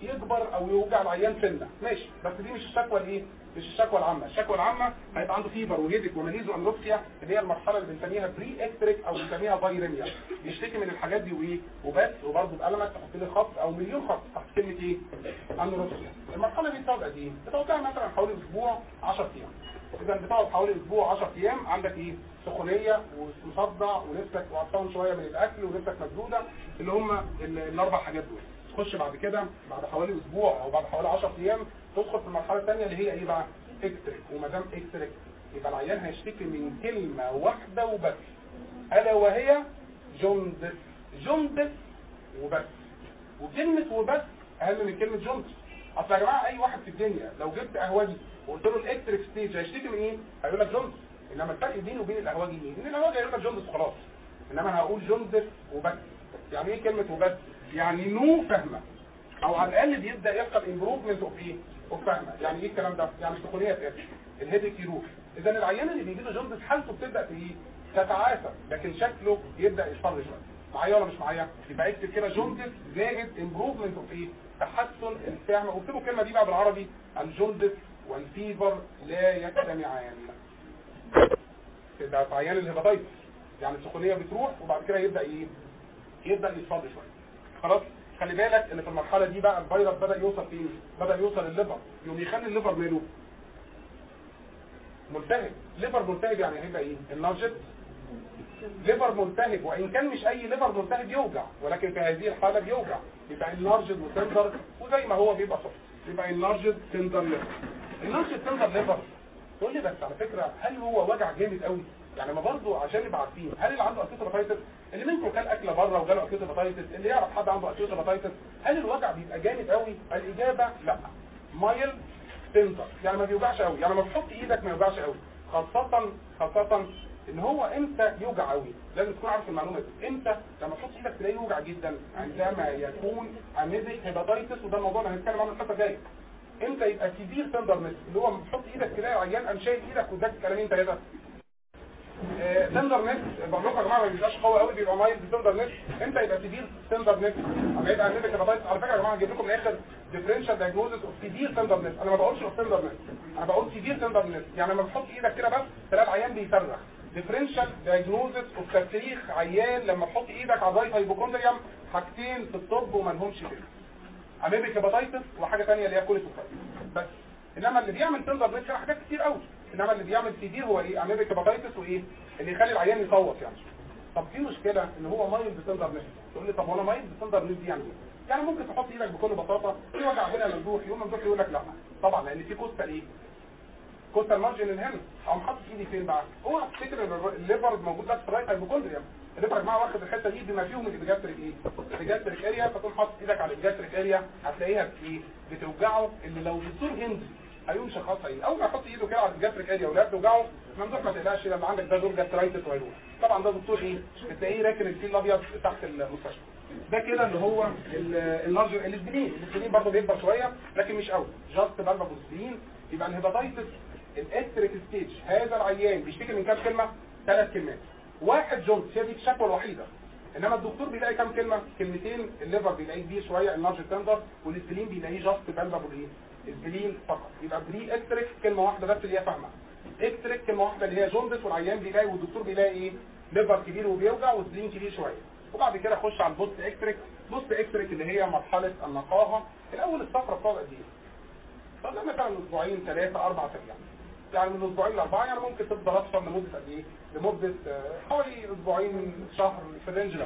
يكبر أو يوجع العيان سنة. ماشي. بس دي مش الشكوى الايه مش الشكوى العامة. الشكوى العامة هيبقى عنده fever و headache و malaise و anorexia اللي هي المرحلة اللي بنسميها pre icteric أو بنسميها viremia يشتكي من الحاجات دي وإيه؟ وبس وبرده بقلمك تحط لي خط أو مليون خط تحت كلمة إيه؟ anorexia المرحلة دي بتقعد قد إيه؟ بتقعد مثلا حوالي أسبوع 10 أيام. اذا بتقعد حوالي أسبوع 10 أيام. عندك إيه؟ سخونية ومصدع ونفسك وعطشان شوية من الأكل ونفسك مسدودة اللي هم الأربع حاجات دول. تخش بعد كده بعد حوالي أسبوع أو بعد حوالي 10 أيام تدخل في المرحله الثانية اللي هي إيه بقى؟ icteric وما دام icteric يبقى العيان هيشتكي من كلمة واحدة وبس. ألا وهي jaundice jaundice وبس. وكلمة وبس أهم من كلمة jaundice أصل يا جماعة أي واحد في الدنيا لو جبت قهوجي وقلت له ال icteric stage هيشتكي من إيه؟ هيقول لك jaundice إنما الفرق بينه وبين القهوجي إيه؟ إن القهوجي هيقول لك jaundice وخلاص. إنما أنا هقول jaundice وبس. يعني إيه كلمة وبس؟ يعني no FAHM. أو على الأقل بيبدأ يحصل improvement of إيه؟ of FAHM يعني إيه الكلام ده؟ يعني السخونيه في ال headache يروح إذا العيان اللي بيجي له jaundice حالته بتبدأ إيه؟ تتعافى لكن شكله يبدا يصفر شوية. معايا ولا مش معايا؟ يبقى اكتب كده jaundice زائد improvement of إيه؟ تحسن ال FAHM. واكتبوا الكلمة دي بقى بالعربي ال jaundice وال fever لا يجتمعان. ده عيان ال hepatitis يعني السخونيه بتروح وبعد كده يبدأ إيه؟ يبدأ يصفر شوية. خلاص؟ خلي بالك إن في المرحلة دي بقى الفيروس بدأ يوصل فين؟ بدأ يوصل ال liver. يقوم يخلي ال liver ماله. ملتهب liver ملتهب يعني هيبقى إيه؟ enlarged liver ملتهب وإن كان مش أي liver ملتهب يوجع ولكن في هذه الحالة بيوجع. يبقى enlarged و tender وزي ما هو بيبقى صفر يبقى enlarged tender liver. ال enlarged tender liver. تقول لي بس على فكرة هل هو وجع جامد قوي؟ يعني ما برضه عشان نبقى عارفين هل اللي عنده acute hepatitis اللي منكم كان أكلة بره وجاله acute hepatitis اللي يعرف حد عنده acute hepatitis هل الوجع بيبقى جامد قوي الإجابة لا. mild tender يعني ما بيوجعش قوي يعني لما بتحط إيدك ما يوجعش قوي خاصه خاصة إن هو إمتى يوجع قوي لازم تكون عارف المعلومة دي. إمتى؟ لما تحط إيدك تلاقيه يوجع جدا. عندما يكون amoebic hepatitis وده الموضوع اللي هنتكلم عنه الحلقة الجاية. إمتى يبقى severe tenderness اللي هو بتحط إيدك تلاقي عيان قام شايل إيدك واداك كلامين ثلاثة tenderness بقول لكم يا جماعة ما بيبقاش قوي قوي بيبقى mild tenderness إمتى يبقى severe tenderness أما يبقى عندك hepatitis على فكرة يا جماعة هجيب لكم من الآخر differential diagnosis of severe tenderness أنا ما بقولش of tenderness أنا بقول severe tenderness يعني لما بتحط إيدك كده بس تلاقي العيان بيصرخ. differential diagnosis of تصريخ عيان لما تحط إيدك على ال right hypochondrium حاجتين في الطب وما لهمش فيه amoebic hepatitis وحاجة ثانية اللي هي كوليستوفايت بس. إنما اللي بيعمل tenderness حاجات كتير قوي انما اللي بيعمل severe هو إيه amoebic hepatitis وايه؟ اللي يخلي العيان يصوت يعني. طب في مشكلة إن هو mild tenderness تقول لي طب وأنا mild tenderness دي يعني إيه؟ يعني ممكن تحط إيدك بكل بساطة في وجع هنا ممدوح يوم ممدوح يقول لك لا. طبعا لأن في costal إيه؟ costal margin الهنا أو حاطط إيدي فين بقى؟ هو إن ال liver موجود بس في ال right hypochondria. ال liver يا جماعة واخد الحتة دي بما فيهم ال epigastric إيه؟ ال epigastric area فتقوم حاطط إيدك على ال epigastric area هتلاقيها إيه؟ بتوجعه اللي لو دكتور هندي شخصها إيه؟ اول ما يحط ايده كده على ال gastric area ولا بتوجعه ممدوح ما تقلقش لما عندك ده دور gastritis وهيروح طبعا ده دكتور إيه؟ بتلاقيه راكن الفيل الأبيض تحت المستشفى. ده كده اللي هو ال enlarged spleen ال spleen برضه بيكبر شوية لكن مش قوي. just palpable spleen يبقى ال hepatitis ال icteric stage هذا العيان بيشتكي من كام كلمة؟ ثلاث كلمات. واحد jaundice هي دي الشكوى الوحيدة. إنما الدكتور بيلاقي كام كلمة؟ كلمتين ال liver بيلاقيه كبير شوية enlarged tender وال spleen بيلاقيه just palpable spleen فقط. يبقى pre-icteric كلمة واحدة بس اللي هي فاهمة. icteric كلمة واحدة اللي هي jaundice والعيان بيلاقي والدكتور بيلاقي إيه؟ liver كبير وبيوجع و spleen كبير شوية. وبعد كده خش على ال post-icteric. post-icteric اللي هي مرحلة النقاهة. الأول الصفرة بتقعد قد إيه طب مثلا أسبوعين ثلاثة أربع اسابيع يعني من أسبوعين لأربعة يعني ممكن تفضل اصفر لمدة قد إيه؟ لمدة حوالي أسبوعين شهر في ال range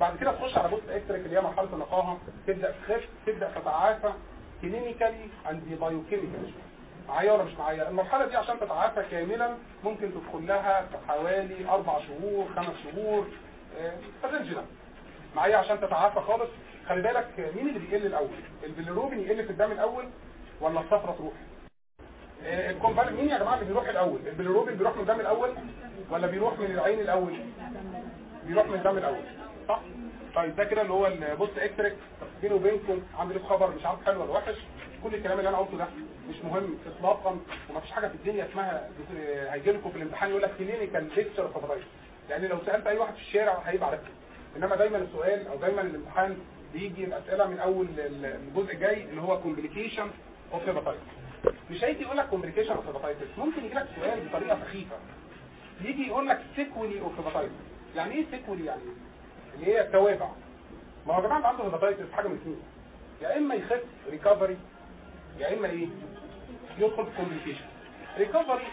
بعد كده تخش على post-icteric اللي هي مرحلة النقاهة. تبدأ تخف تبدأ تتعافى clinically and biochemical معايا ولا مش معايا المرحلة دي عشان تتعافى كاملا ممكن تدخل لها في حوالي أربع شهور خمس شهور ال range ده معايا عشان تتعافى خالص؟ خلي بالك مين اللي بيقل الأول؟ البيليروبين يقل في الدم الأول ولا الصفرة تروح؟ الكومبال مين يا جماعة اللي بيروح الأول؟ البيليروبين بيروح من الدم الأول ولا بيروح من العين الأول؟ بيروح من الدم الأول. صح؟ طيب ده كده اللي هو ال post-icteric بيني وبينكم عندي لكم خبر مش عارف حلو ولا وحش. كل الكلام اللي أنا قلته ده مش مهم اطلاقا ومفيش حاجة في الدنيا اسمها هيجي لكم في الامتحان يقول لك clinical picture of يعني لو سألت أي واحد في الشارع هيبقى عارف. إنما دايما السؤال أو دايما الامتحان بيجي الاسئله من أول الجزء الجاي اللي هو complication of hepatitis مش هيجي يقول لك complication of hepatitis ممكن يجي لك سؤال بطريقة سخيفة. يجي يقول لك sequelae of hepatitis يعني إيه sequelae يعني؟ اللي هي التوابع ما هو جماعة عنده hepatitis حاجة من اثنين يا إما يخف recovery يا إما إيه؟ يدخل في complication recovery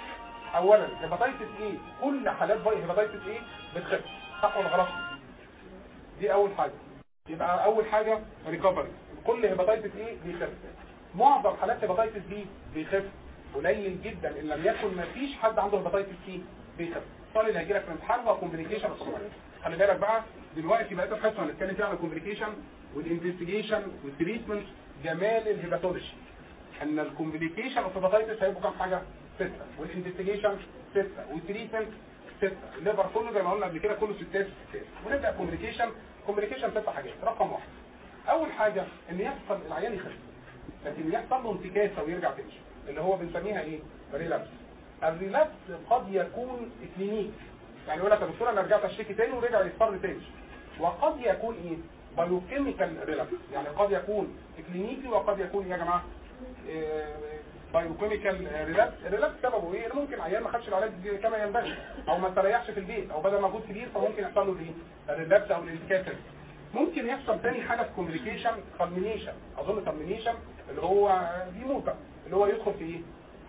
اولا hepatitis إيه؟ كل حالات باي hepatitis إيه؟ بتخف. صح ولا غلط؟ دي أول حاجة. يبقى أول حاجة recovery كل hepatitis إيه؟ بيخف. معظم حالات hepatitis B بيخف. قليل جدا. إن لم يكن ما فيش حد عنده hepatitis C بيخف. السؤال اللي هيجي لك في الامتحان هو complication خلي بالك بقى دلوقتي بقيت الحصه هنتكلم فيها على complication وال investigation وال treatment جمال ال hepatology. إن ال complication of hepatitis هيبقوا كام حاجة؟ ستة. وال investigation ستة. وال treatment ستة. ال liver كله زي ما قلنا قبل كده كله ستات ستات. ونبدأ complication complication ست حاجات. رقم واحد. أول حاجة إن يحصل العيان يخف. لكن يحصل له انتكاسة ويرجع تاني. اللي هو بنسميها إيه؟ relapse ال relapse قد يكون clinical يعني يقول لك يا دكتور أنا رجعت أشتكي تاني ورجع يصفر تاني. وقد يكون إيه؟ biochemical relapse يعني قد يكون clinical وقد يكون يا جماعة؟ biochemical relapse ال relapse سببه إيه؟ ممكن عيان ما خدش العلاج كما ينبغي. أو ما استريحش في البيت. أو بدل مجهود كبير فممكن يحصل له إيه؟ ال relapse أو الانتكاسه ممكن يحصل تاني حاجة في complication fulmination أظن fulmination اللي هو بيموت اللي هو يدخل في إيه؟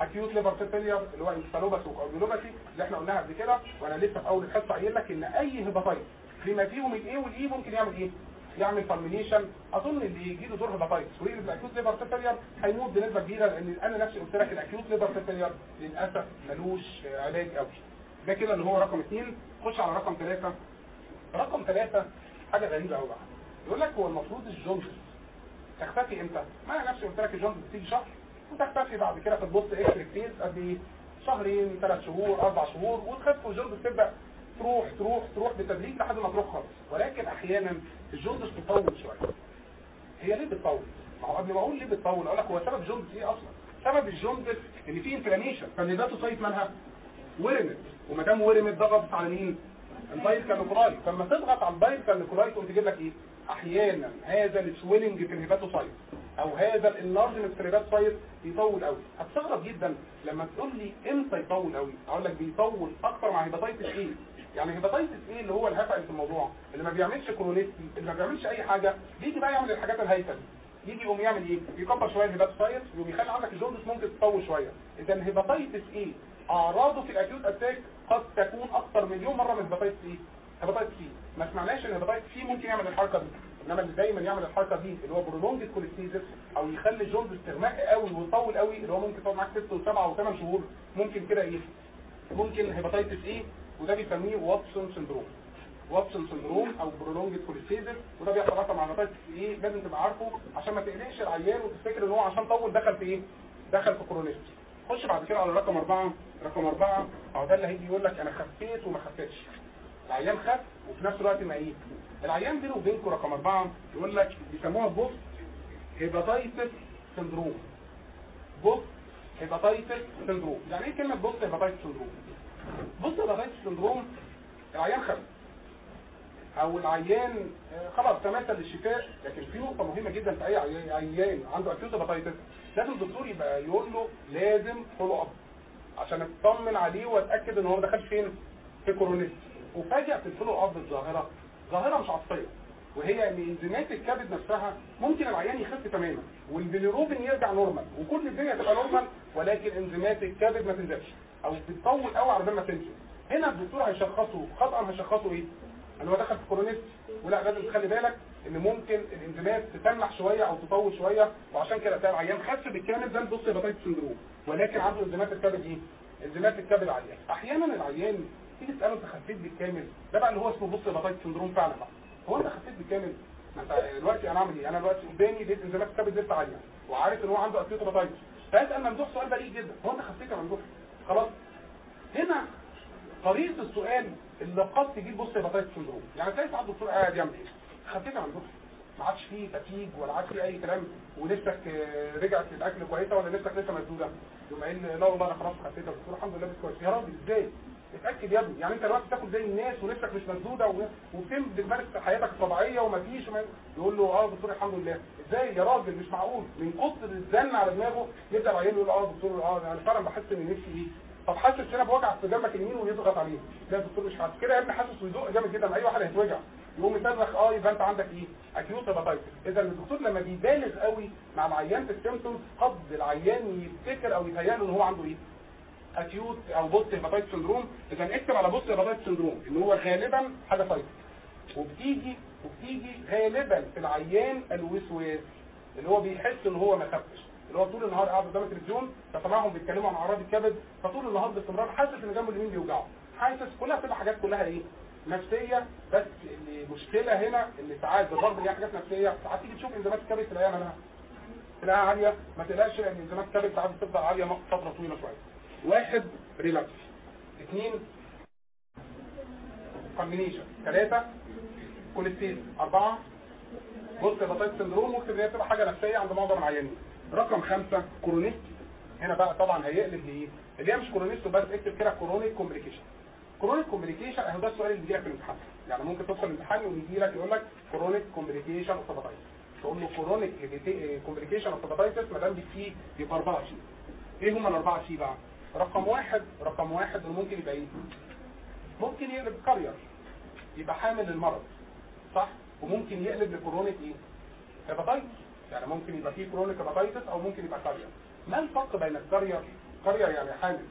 acute liver failure اللي هو encephalopathy و coagulopathy اللي إحنا قلناها قبل كده. وأنا لسه في أول الحصة قايل لك إن أي hepatitis بما فيهم ال A وال E ممكن يعمل إيه؟ يعمل fulmination أظن اللي يجي له دور hepatitis ويجي ال acute liver failure هيموت بنسبة كبيرة لأن أنا نفسي قلت لك ال acute liver failure للأسف ملوش علاج قوي ده كده اللي هو رقم اثنين خش على رقم ثلاثة رقم ثلاثة حاجة غريبة قوي بقى. يقول لك هو المفروض ال jaundice تختفي إمتى؟ ما أنا نفسي قلت لك ال jaundice بتيجي شهر. وتختفي بعد كده في ال post-icteric phase قد إيه شهرين ثلاث شهور أربع شهور وتخف وال jaundice تبدأ تروح تروح تروح بالتدريج لحد ما تروح خالص. ولكن أحيانا ال jaundice تطول شوية. هي ليه بتطول؟ ما هو قبل ما أقول ليه بتطول أقول لك هو سبب ال jaundice إيه أصلا؟ سبب ال jaundice إن في inflammation فال hepatocyte مالها ورمت. وما دام ورمت ضغطت على مين؟ ال bile canaliculi فلما تضغط على ال bile canaliculi تقوم تجيب لك إيه؟ أحيانا هذا ال swelling في ال hepatocyte أو هذا ال enlargement في ال hepatocyte يطول قوي. هتستغرب جدا لما تقول لي إمتى يطول قوي. أقول لك بيطول أكتر مع hepatitis A. يعني hepatitis A اللي هو الهفع في الموضوع. اللي ما بيعملش chronicity اللي ما بيعملش أي حاجة بيجي بقى يعمل الحاجات الهيكل. يجي يقوم يعمل إيه؟ يكبر شوية ال hepatocyte ويقوم يخلي عندك ال jaundice ممكن تطول شوية. اذا ال hepatitis A؟ أعراضه في ال acute attack قد تكون أكتر مليون مرة من hepatitis إيه؟ hepatitis C ما سمعناش إن hepatitis C ممكن يعمل الحركة دي. انما اللي دايما يعمل الحركة دي اللي هو prolonged cholestasis أو يخلي الجلد استغماء قوي ويطول قوي اللي هو ممكن يقعد معاك 6 و7 و8 شهور ممكن كده إيه؟ ممكن hepatitis A؟ وده بيسميه Watson syndrome. Watson syndrome أو prolonged cholestasis وده بيحصل أكتر مع hepatitis A؟ لازم تبقى عارفه عشان ما تقلقش العيان وتفتكر إن هو عشان طول دخل في إيه؟ دخل في chronicity خش بعد كده على رقم أربعة رقم أربعة أو ده اللي هيجي يقول لك أنا خفيت وما خفتش العيان خف وفي نفس الوقت ميت. العيان بينه وبينكم رقم أربعة يقول لك بيسموها post hepatitis syndrome. post hepatitis syndrome. يعني إيه كلمة post hepatitis syndrome؟ post hepatitis syndrome العيان خف. أو العيان خلاص تماثل للشفاء لكن في نقطة مهمة جدا في أي عيان عنده acute hepatitis لازم الدكتور يبقى يقول له لازم follow up عشان اطمن عليه وأتأكد إن هو دخل فين؟ في chronicity وفاجئ في ال follow up الظاهرة. ظاهرة مش عاطفية وهي إن إنزيمات الكبد نفسها ممكن العيان يخف تماما والبيليروبين يرجع normal وكل الدنيا تبقى normal ولكن إنزيمات الكبد ما تنزلش أو بتطول قوي على ما تنزل. هنا الدكتور هيشخصه خطأ هيشخصه إيه؟ ان هو دخل في chronicity ولا لازم تخلي بالك إن ممكن الإنزيمات تتنح شوية أو تطول شوية وعشان كده تلاقي العيان خف بالكامل ده ال post hepatitis syndrome ولكن عنده إنزيمات الكبد إيه؟ إنزيمات الكبد عاليه أحيانا العيان تيجي تسأله أنت خفيت بالكامل. ده بقى اللي هو اسمه post hepatitis syndrome فعلا بقى. هو أنت خفيت بالكامل. أنت دلوقتي أنا أعمل إيه؟ أنا دلوقتي قدامي لقيت انزيمات الكبد لسه عاليه وعارف إن هو عنده acute hepatitis فاسال ممدوح سؤال بريء جدا هو أنت خفيت يا ممدوح خلاص. هنا طريقة السؤال اللي قد تجيب post hepatitis syndrome. يعني تلاقي ساعات الدكتور قاعد يعمل إيه؟ خفيت يا ممدوح ما عادش فيه fatigue ولا عادش فيه أي كلام. ونفسك رجعت للأكل كويسة ولا نفسك لسه مسدودة؟ يقوم قايل لا والله أنا خلاص خفيت يا دكتور الحمد لله بس كويس. يا راجل إزاي؟ اتأكد يا ابني. يعني انت دلوقتي بتاكل زي الناس ونفسك مش مسدوده وبتم بتمارس حياتك الطبيعية ومفيش وما يقول له آه دكتور الحمد لله. إزاي يا راجل؟ مش معقول. من كتر الزن على دماغه يبدأ العيان يقول آه دكتور آه أنا فعلا بحس إن نفسي إيه. طب حاسس هنا بوجع في جنبك اليمين ويضغط عليه لا الدكتور مش حاسس. كده يا ابني حاسس ويزق جامد جدا. أي واحد هيتوجع. يقوم يصرخ آه يبقى أنت عندك إيه؟ acute hepatitis اذا الدكتور لما بيبالغ قوي مع العيان في ال symptoms قد العيان يفتكر أو يتهيأ له إن هو عنده إيه؟ acute أو post hepatitis syndrome إذا اكتب على post hepatitis syndrome إن هو غالبا حاجة فايتس وبتيجي وبتيجي غالبا في العيان الوسواس اللي هو بيحس إن هو ما خفش اللي هو طول النهار قاعد قدام التلفزيون فسمعهم بيتكلموا عن أعراض الكبد فطول النهار باستمرار حاسس إن جنبه اليمين بيوجعه. حاسس كلها بتبقى حاجات كلها إيه؟ نفسية. بس المشكلة هنا إن ساعات بالرغم ان هي حاجات نفسية ساعات تيجي تشوف إنزيمات الكبد تلاقيها مالها تلاقيها عالية. ما تقلقش إنزيمات الكبد ساعات بتفضل عالية فترة طويلة شوية. واحد relapse اثنين combination. ثلاثة cholestasis أربعة post hepatitis syndrome ممكن إن هي تبقى حاجة نفسية عند معظم العيانين. رقم خمسة chronic. هنا بقى طبعا هيقلب لإيه؟ اللي هي مش chronicity بس اكتب كده chronic complication. chronic complication أهو ده السؤال اللي بيجي في الامتحان. يعني ممكن تدخل الامتحان ويجي لك يقول لك chronic complication of hepatitis تقول له chronic complication of hepatitis ما دام فيه يبقى أربعة C إيه هم الأربعة C بقى؟ رقم واحد رقم واحد ممكن يبقى إيه؟ ممكن يقلب carrier يبقى حامل المرض صح؟ وممكن يقلب ل chronic إيه؟ hepatitis يعني ممكن يبقى فيه chronic hepatitis أو ممكن يبقى carrier ما الفرق بين ال carrier؟ carrier يعني حامل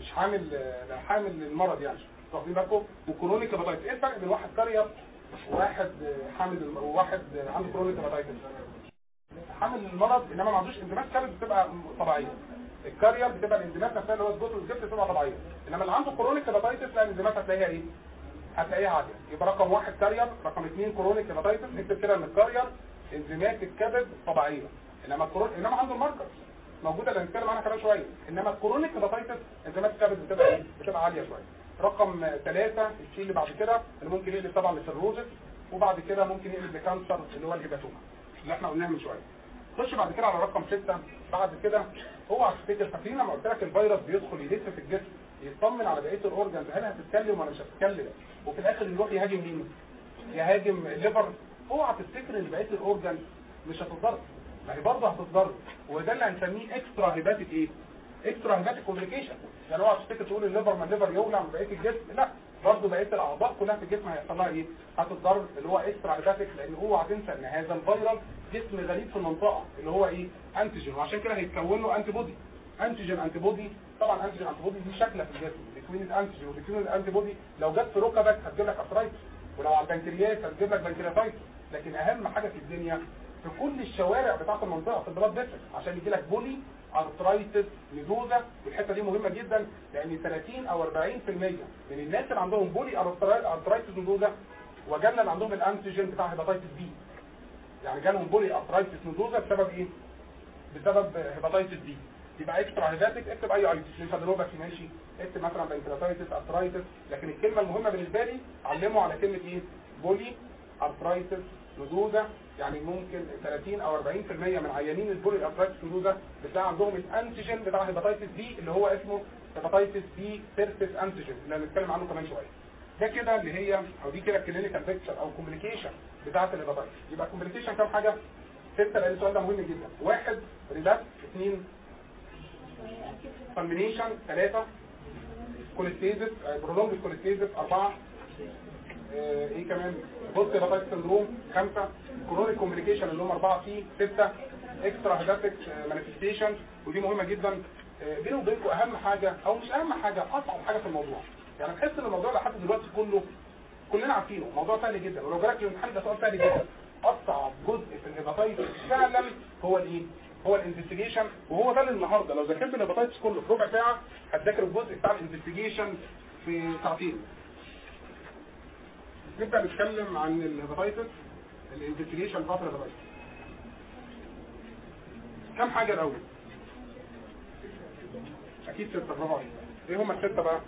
مش حامل حامل للمرض يعني. واخدين بالكم و chronic hepatitis إيه الفرق بين واحد carrier وواحد حامل وواحد عنده chronic hepatitis حامل المرض إنما ما عندوش انزيمات كبد بتبقى طبيعية. ال carrier بتبقى الانزيمات نفسها اللي هو ال SGPT بتبقى طبيعية. إنما اللي عنده chronic hepatitis لا الانزيمات هتلاقيها إيه؟ هتلاقيها عاليه يبقى رقم واحد carrier رقم اثنين chronic hepatitis نكتب كده إن ال carrier انزيمات الكبد طبيعية. إنما ال chron إنما عنده ال marker موجودة اللي هنتكلم عنها كمان شوية. إنما ال chronic hepatitis انزيمات الكبد بتبقى إيه؟ بتبقى عالية شوية. رقم ثلاثة الشيء اللي بعد كده اللي ممكن يقلب طبعا ل cirrhosis وبعد كده ممكن يقلب ل cancer اللي هو ال hepatoma اللي إحنا قلناها من شوية. خش بعد كده على رقم ستة. بعد كده اوعى تفتكر فاكرين لما قلت لك الفيروس بيدخل يلف في الجسم يطمن على بقية ال organs هل هتتكلم ولا مش هتتكلم؟ وفي الآخر يروح يهاجم مين؟ يهاجم ال liver. اوعى تفتكر إن بقية ال organs مش هتتضرر ما هي برضه هتتضرر وده اللي هنسميه extra hepatic إيه؟ extra hepatic complication يعني اوعى تفتكر تقول ال liver ما ال liver يولع من بقيه الجسم. لا. برضه بقية الأعضاء كلها في الجسم هيحصل لها إيه؟ هتتضرر اللي هو extra hepatic لأن اوعى تنسى إن هذا الفيروس جسم غريب في المنطقة اللي هو إيه؟ انتيجين وعشان كده هيتكون له انتي بودي انتيجين انتي بودي طبعا انتيجين انتي بودي دي شكلة في الجسم. بتكوين ال antigen وبتكوين ال antibody لو جت في ركبك هتجيب لك arthritis ولو على البنكرياس هتجيب لك pancreatitis لكن أهم حاجة في الدنيا في كل الشوارع بتاعت المنطقة في ال blood vessel عشان يجي لك polyarteritis nodosa والحته دي مهمة جدا لأن 30 أو 40% من الناس اللي عندهم polyarteritis nodosa وجالنا اللي عندهم ال antigen بتاع hepatitis B يعني جالهم polyarteritis nodosa بسبب إيه؟ بسبب hepatitis B يبقى اكتب hepatic اكتب أي itis lymphadenopathy ماشي؟ اكتب مثلا pancreatitis arthritis لكن الكلمة المهمة بالنسبة لي علموا على كلمة إيه؟ polyarteritis nodosa يعني ممكن 30 أو 40% من عيانين ال polyarteritis nodosa بتلاقي عندهم ال antigen بتاع hepatitis B اللي هو اسمه hepatitis B surface antigen اللي هنتكلم عنه كمان شوية. ده كده اللي هي أو دي كده ال clinical picture أو complication بتاعة ال hepatitis يبقى complication كام حاجة؟ ستة لأن السؤال ده مهم جدا. واحد relapse اثنين كومبينيشن ثلاثة cholestasis prolonged cholestasis أربعة إيه كمان؟ post hepatitic syndrome خمسة chronic complication اللي هم أربعة C ستة extrahepatic manifestation ودي مهمة جدا. آه، بيني وبينكم أهم حاجة أو مش أهم حاجة أصعب حاجة في الموضوع. يعني تحس إن الموضوع لحد دلوقتي كله كلنا عارفينه موضوع سهل جدا. ولو جالك الامتحان ده سؤال سهل جدا. أصعب جزء في ال hepatitis فعلا هو الإيه؟ هو ال investigation. وهو ده اللي النهارده لو ذاكرت ال hepatitis كله في ربع ساعة هتذاكر الجزء بتاع ال investigation في ساعتين. نبدا نتكلم عن ال hepatitis ال investigation بتاعت ال hepatitis كم حاجة الأول؟ أكيد ستة برافو عليك إيه هما الستة بقى؟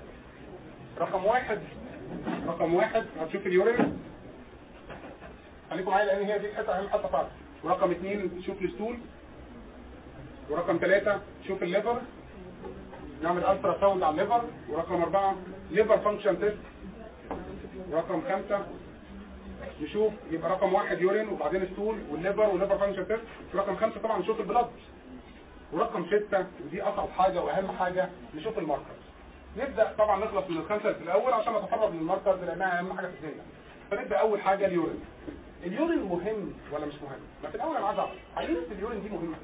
رقم واحد رقم واحد هتشوف ال urine خليكم معايا لأن هي دي الحته أهم حتة فعلا ورقم اثنين تشوف ال stool. ورقم ثلاثة تشوف ال liver. نعمل ultrasound على ال liver. ورقم أربعة liver function test ورقم خمسة. نشوف يبقى رقم واحد urine وبعدين stool وال liver وال liver function test ورقم خمسة طبعا نشوف ال blood. ورقم ستة ودي أصعب حاجة وأهم حاجة نشوف ال markers نبدأ طبعا نخلص من الخمسة في الأول عشان نتفرغ من ال markers لأنها أهم حاجة في الدنيا. فنبدأ أول حاجة ال urine. ال urine مهم ولا مش مهم؟ ما في الأول أنا عايز أعرف. عينة ال urine دي مهمة.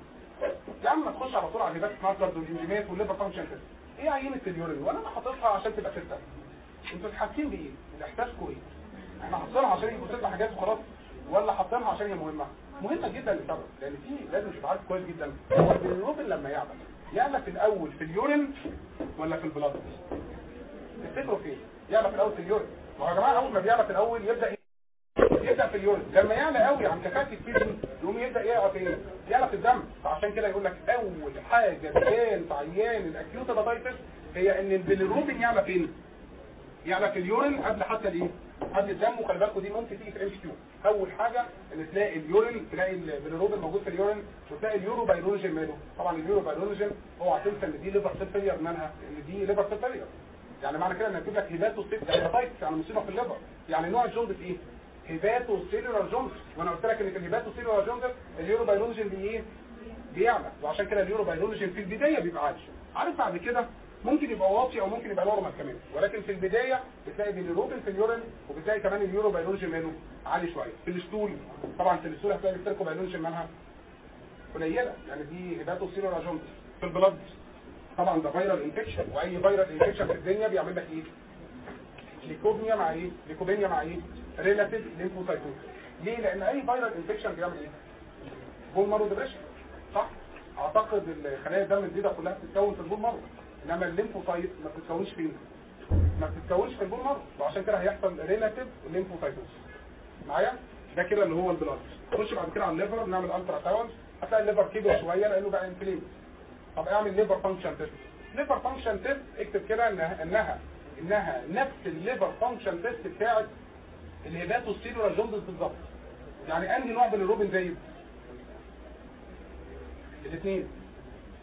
يا عم تخش على طول على ال hepatic markers والإنزيمات وال liver function test إيه عينة ال urine؟ وأنا أنا حاططها عشان تبقى ستة. أنتوا حاسين بايه الاحساسكم إيه إحنا حاطينها عشان يبقوا ست حاجات وخلاص ولا حاطينها عشان هي مهمة؟ مهمة جدا لسبب لأن في لازم تبقى عارف كويس جدا. هو البيلروبين لما يعمل يعمل في الأول في اليورين ولا في البلاد؟ تفتكروا فين يعمل في الأول في اليورين. ما يا جماعة أول ما بيعلى في الأول يبدأ إيه؟ يبدأ في ال urine. لما يعلى قوي عن كفاءة ال kidney يقوم يبدأ يعلى في إيه؟ يعلى في الدم. فعشان كده يقول لك أول حاجة تبان في عيان ال acute هي إن البيليروبين يعلى فين؟ يعلى في ال urine قبل حتى الايه؟ قبل الدم وخلي بالكم دي ممكن تيجي في ال MCQ أول حاجة ان تلاقي ال urine تلاقي البيليروبين موجود في ال urine وتلاقي ال urobilinogen ماله. طبعا ال urobilinogen اوعى تنسى إن دي liver cell failure منها إن دي liver cell failure يعني معنى كده إن هتجيب لك hepatocellular hepatitis يعني مصيبة في ال liver يعني نوع ال jaundice إيه؟ hepatocellular jaundice وأنا قلت لك إن في ال hepatocellular jaundice ال urobilinogen بي إيه بيعلى وعشان كده ال urobilinogen في البداية بيبقى عالي عارف بعد كده ممكن يبقى واطي أو ممكن يبقى normal كمان. ولكن في البداية بتلاقي باليوروبين في ال urine وبتلاقي كمان ال urobilinogen منه عالي شوية. في ال stool طبعا في ال stool هتلاقي ال stercobilinogen منها قليلة. يعني دي hepatocellular jaundice في ال blood طبعا ده viral infection وأي viral infection في الدنيا بيعمل لك إيه؟ leucopenia مع إيه؟ leucopenia مع إيه؟ relative lymphocytosis ليه؟ لأن أي viral infection بيعمل إيه؟ bone marrow depression صح؟ أعتقد الخلايا الدم الجديدة كلها بتتكون في ال bone marrow انما ال lymphocyte ما بتتكونش فين ما بتتكونش في ال bone marrow وعشان كده هيحصل relative lymphocytosis معايا؟ ده كده اللي هو ال blood. نخش بعد كده على ال liver نعمل ultrasound هتلاقي ال liver كبر شوية لأنه بقى inflamed طب اعمل liver function test liver function test اكتب كده انها انها إنها نفس ال liver function test بتاعت ال hepatocellular jaundice بالظبط. يعني أنهي نوع من الروبين زايد الاثنين.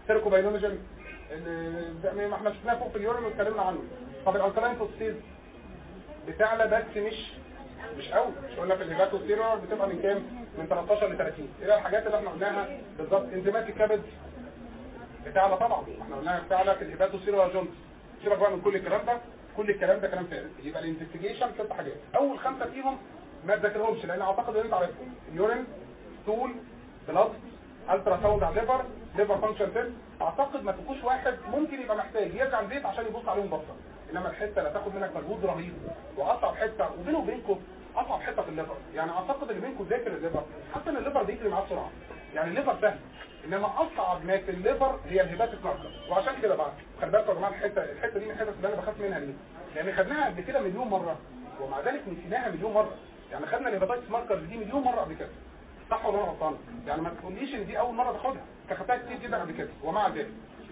stercobilinogen ما إحنا شفناه فوق في ال urine واتكلمنا عنه. طب ال alkaline phosphatase بتعلى بس مش مش قوي مش قلنا في ال hepatocellular بتبقى من كام؟ من 13 ل 30 إيه الحاجات اللي إحنا قلناها؟ بالظبط. انزيمات الكبد بتعلى طبعا. إحنا قلناها بتعلى في ال hepatocellular jaundice. سيبك بقى من كل الكلام ده. كل الكلام ده كلام فارغ يبقى ال investigation ست حاجات. أول خمسة فيهم ما تذاكرهمش لأن أعتقد إن أنت عارفهم. ال urine stool blood ultrasound على ال liver liver function test أعتقد ما تكونش واحد ممكن يبقى محتاج. يرجع البيت عشان يبص عليهم بصة. إنما الحتة اللي هتاخد منك مجهود رهيب. وأصعب حتة وبيني وبينكم أصعب حتة في ال liver. يعني أعتقد اللي بينكم ذاكر ال liver. حتى إن ال liver بيجري معاه بسرعة. يعني ال liver سهل. إنما أصعب ما في ال liver هي ال hepatic marker وعشان كده بقى خلي بالكم يا جماعة الحتة الحتة دي من الحتت اللي أنا بخاف منها ليه؟ لأن خدناها قبل كده مليون مرة. ومع ذلك نسيناها مليون مرة. يعني خدنا ال hepatic marker دي مليون مرة قبل كده. صح ولا أنا غلطان يعني ما تقوليش إن دي أول مرة تاخدها. انت خدتها كتير جدا قبل كده. ومع ذلك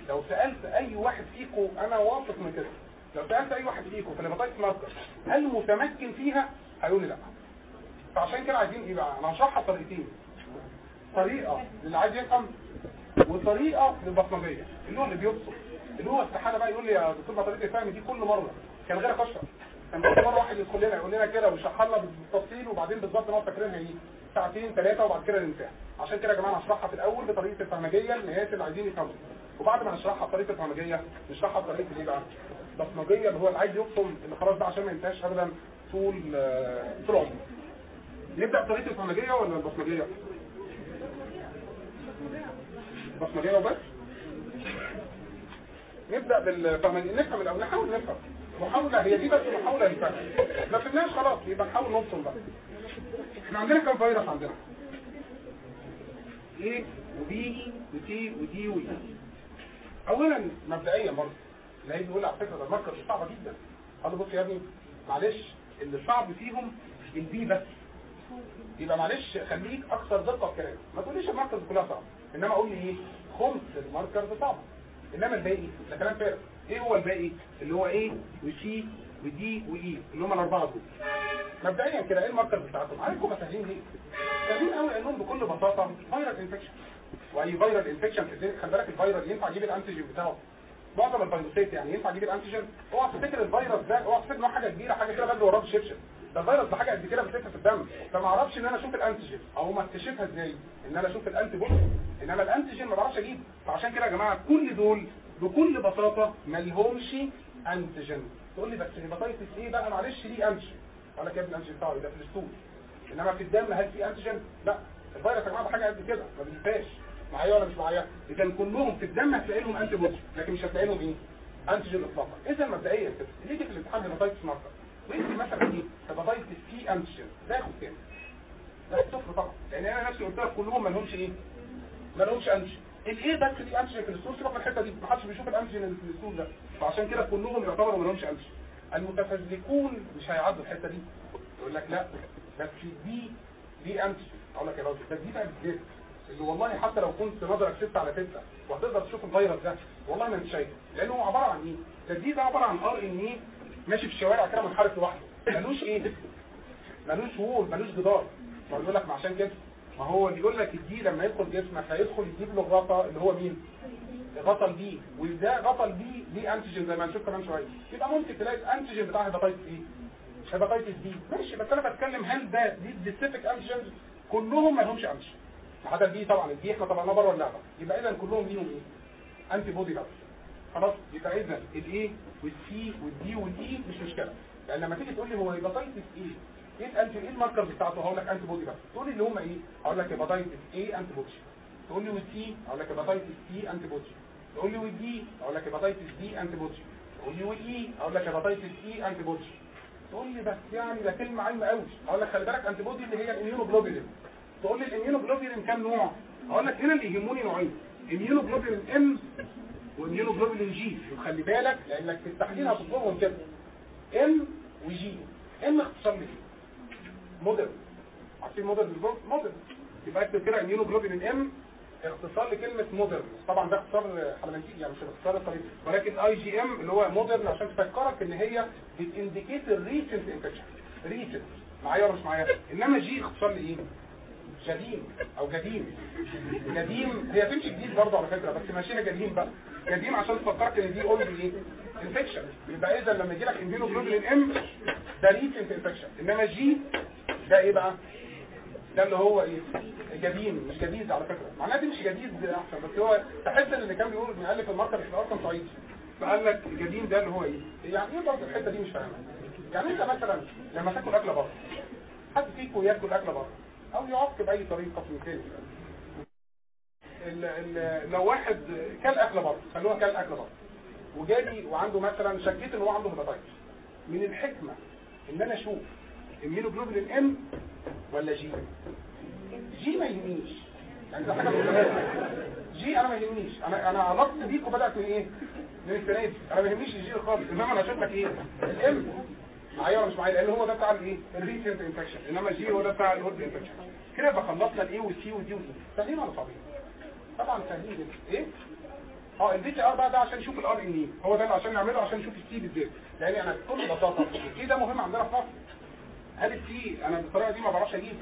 لو سألت أي واحد فيكم أنا واثق من كده. لو سألت أي واحد فيكم في ال hepatic marker هل متمكن فيها هيقول لي لا. فعشان كده عايزين إيه بقى؟ أنا هشرحها بطريقتين. طريقة للي عايز يفهم وطريقة للبصمجيه اللي هو اللي بيبصم اللي هو استحالة بقى يقول لي يا دكتور طريقة الفهم دي كل مرة. كان غير اشرح كان كل مره واحد يدخل لنا يقول لنا كده ويشرح لنا بالتفصيل وبعدين بالظبط نقعد فاكرينها إيه ساعتين ثلاثة وبعد كده ننساها عشان كده يا جماعة هشرحها في الأول بطريقة الفهمجيه للناس اللي عايزين يفهموا. وبعد ما نشرحها بطريقة الفهمجيه نشرحها بطريقة إيه بقى؟ البصمجية اللي هو اللي عايز يبصم اللي خلاص بقى عشان ما ينساش ابدا طول طول عمره. نبدأ بطريقة الفهمجيه ولا البصمجية؟ بصمجيه وبس؟ نبدأ بالفهمجيه نفهم الأول نحاول نفهم. محاولة هي دي بس محاولة للفهم ما فهمناش خلاص يبقى نحاول نبصم بقى إحنا عندنا كم فيروس عندنا؟ A وبي وتي ودي وإي اولا مبدئيا برضه اللي هيجي يقول على فكرة ده ال marker صعبه جدا. قال له بص يا ابني معلش اللي صعب فيهم ال B بس. يبقى معلش خليك أكثر دقة في كلامك. ما تقوليش ال markers كلها صعبه إنما قول لي إيه؟ خمس ال markers صعبه إنما الباقي ده كلام فارغ. إيه هو الباقي؟ اللي هو A؟ و C و D و E. اللي هم الأربعة دول. مبدئيا كده إيه ال markers بتاعتهم؟ عارفكم مسهلين ليه؟ سهلين قوي لأنهم بكل بساطة virus infection وأي virus infection خلي بالك الفيروس ينفع يجيب ال antigen بتاعه. معظم الفيروسات يعني ينفع يجيب ال antigen اوعى تفتكر الفيروس ده اوعى تفتكر إنه حاجة كبيرة حاجة كده بدل وراه الشبشب ده الفيروس ده حاجة قد كده بتلف في الدم. فما أعرفش إن أنا أشوف ال antigen أو ما اكتشفها إزاي؟ إن أنا أشوف ال antibody إنما ال antigen ما بعرفش أجيبه. فعشان كده يا جماعة كل دول بكل بساطة ما لهمش antigen تقول لي بس ال hepatitis A بقى؟ معلش ليه antigen أقول لك يا ابني ال antigen بتاعه ده في ال stool إنما في الدم هل في antigen لا. الفيروس يا جماعة ده حاجة قد كده ما بينفعش. معايا ولا مش معايا؟ إذا كلهم في الدم هتلاقي لهم anti لكن مش هتلاقي لهم إيه؟ antigen اطلاقا. إذا مبدئيا كده اللي يجي في الامتحان hepatitis marker وانت مثلا إيه؟ hepatitis في antigen ده ياخد كام ده صفر طبعا. لأن أنا نفسي قلت لك كلهم ما لهمش إيه؟ ما لهمش antigen. ال A بس في antigen في ال stool سيبك من الحتة دي. ما حدش بيشوف ال antigen اللي في ال stool ده. فعشان كده كلهم يعتبروا ما لهمش antigen المتفزلكون مش هيعدوا الحتة دي. يقول لك لا بس دي D anti أقول لك يا راجل ده D بقى بالذات اللي والله حتى لو كنت نظرك ستة على ستة وهتقدر تشوف الفيروس ده. والله ما أنت شايفه لأنه هو عبارة عن إيه؟ D ده عبارة عن RNA ماشي في الشوارع كده منحرف لوحده. ملوش إيه؟ ملوش wall ملوش جدار. ما بيقول لك ما عشان كده ما هو بيقول لك ال D لما يدخل جسمك هيدخل يجيب له الغطا اللي هو مين؟ غطا ال B وده غطا ال B ليه antigen زي ما هنشوف كمان شوية يبقى ممكن تلاقي ال antigen بتاع hepatitis إيه؟ hepatitis B ماشي بس أنا بتكلم هل ده D specific antigens كلهم ما لهمش antigen ما عدا ال B طبعا ال B إحنا طبعا بره اللعبه يبقى اذا كلهم ليهم إيه؟ antibody بس خلاص يبقى اذا الاي والسي والدي والاي مش مشكلة لأن لما تيجي تقول لي هو hepatitis A؟ إيه ال anti إيه ال marker بتاعته هقول لك antibody بس. تقول لي اللي هم إيه؟ هقول لك hepatitis A antibody تقول لي وال C أقول لك hepatitis C antibody تقول لي وال D أقول لك hepatitis D antibody تقول لي وال E أقول لك hepatitis E antibody تقول لي بس يعني ده كلمة عايمه قوي أقول لك خلي بالك antibody اللي هي ال immunoglobulin تقول لي ال immunoglobulin كام نوع؟ أقول لك هنا اللي يهموني نوعين. immunoglobulin M و immunoglobulin G وخلي بالك لأنك في التحليل هتطلبهم كده. M و G M اختصار ليه modern. عارفين modern بالظبط؟ modern. يبقى اكتب كده immunoglobulin M اختصار لكلمة modern طبعا ده اختصار حلمنتيجي يعني مش اختصار الطريق ولكن IgM اللي هو modern عشان تفكرك إن هي بت indicate ال recent infection recent معايا ولا مش معايا؟ إنما G اختصار لإيه؟ جديم أو جديم جديم هي تمشي جديد برضه على فكرة بس ماشيها جديم بقى. جديم عشان تفكرك إن دي old إيه infection يبقى اذا لما يجي لك immunoglobulin M ده recent infection إنما G ده إيه بقى؟ ده اللي هو إيه؟ جديم مش جديد على فكرة. معناه دي مش جديد أحسن بس هو تحس إن اللي كان بيقول بيألف ال marker في أصلا صعيدي فقال لك جديم ده اللي هو إيه؟ يعني إيه برضه الحتة دي مش فاهمها يعني أنت مثلا لما تاكل أكلة بره حد فيكم ياكل أكلة بره؟ أو يعق بأي طريقة ال ال لو واحد كل أكلة بره خلوها كل أكلة بره وجالي وعنده مثلا شكيت ان هو عنده hepatitis من الحكمة إن أنا أشوف immunoglobulin M ولا G G ما يهمنيش. يعني ده حاجة G أنا ما يهمنيش. أنا أنا علاقتي بيك وبدات من إيه؟ من دي أنا ما يهمنيش ال G خالص. إنما أنا أشوف لك إيه؟ ال M معايا ولا مش معايا لأن هو ده بتاع الإيه؟ ال recent infection إنما ال G هو ده بتاع ال old infection كده يبقى خلصنا الايه والسي والدي والدي سهلين ولا صعبين طبعا سهلين إيه؟ آه ال PCR بقى ده عشان نشوف ال RNA هو ده اللي عشان نعمله عشان نشوف ال C بالذات. لأن أنا بكل بساطة ال C ده مهم عندنا في مصر. هل ال C أنا بالطريقة دي ما بعرفش أجيب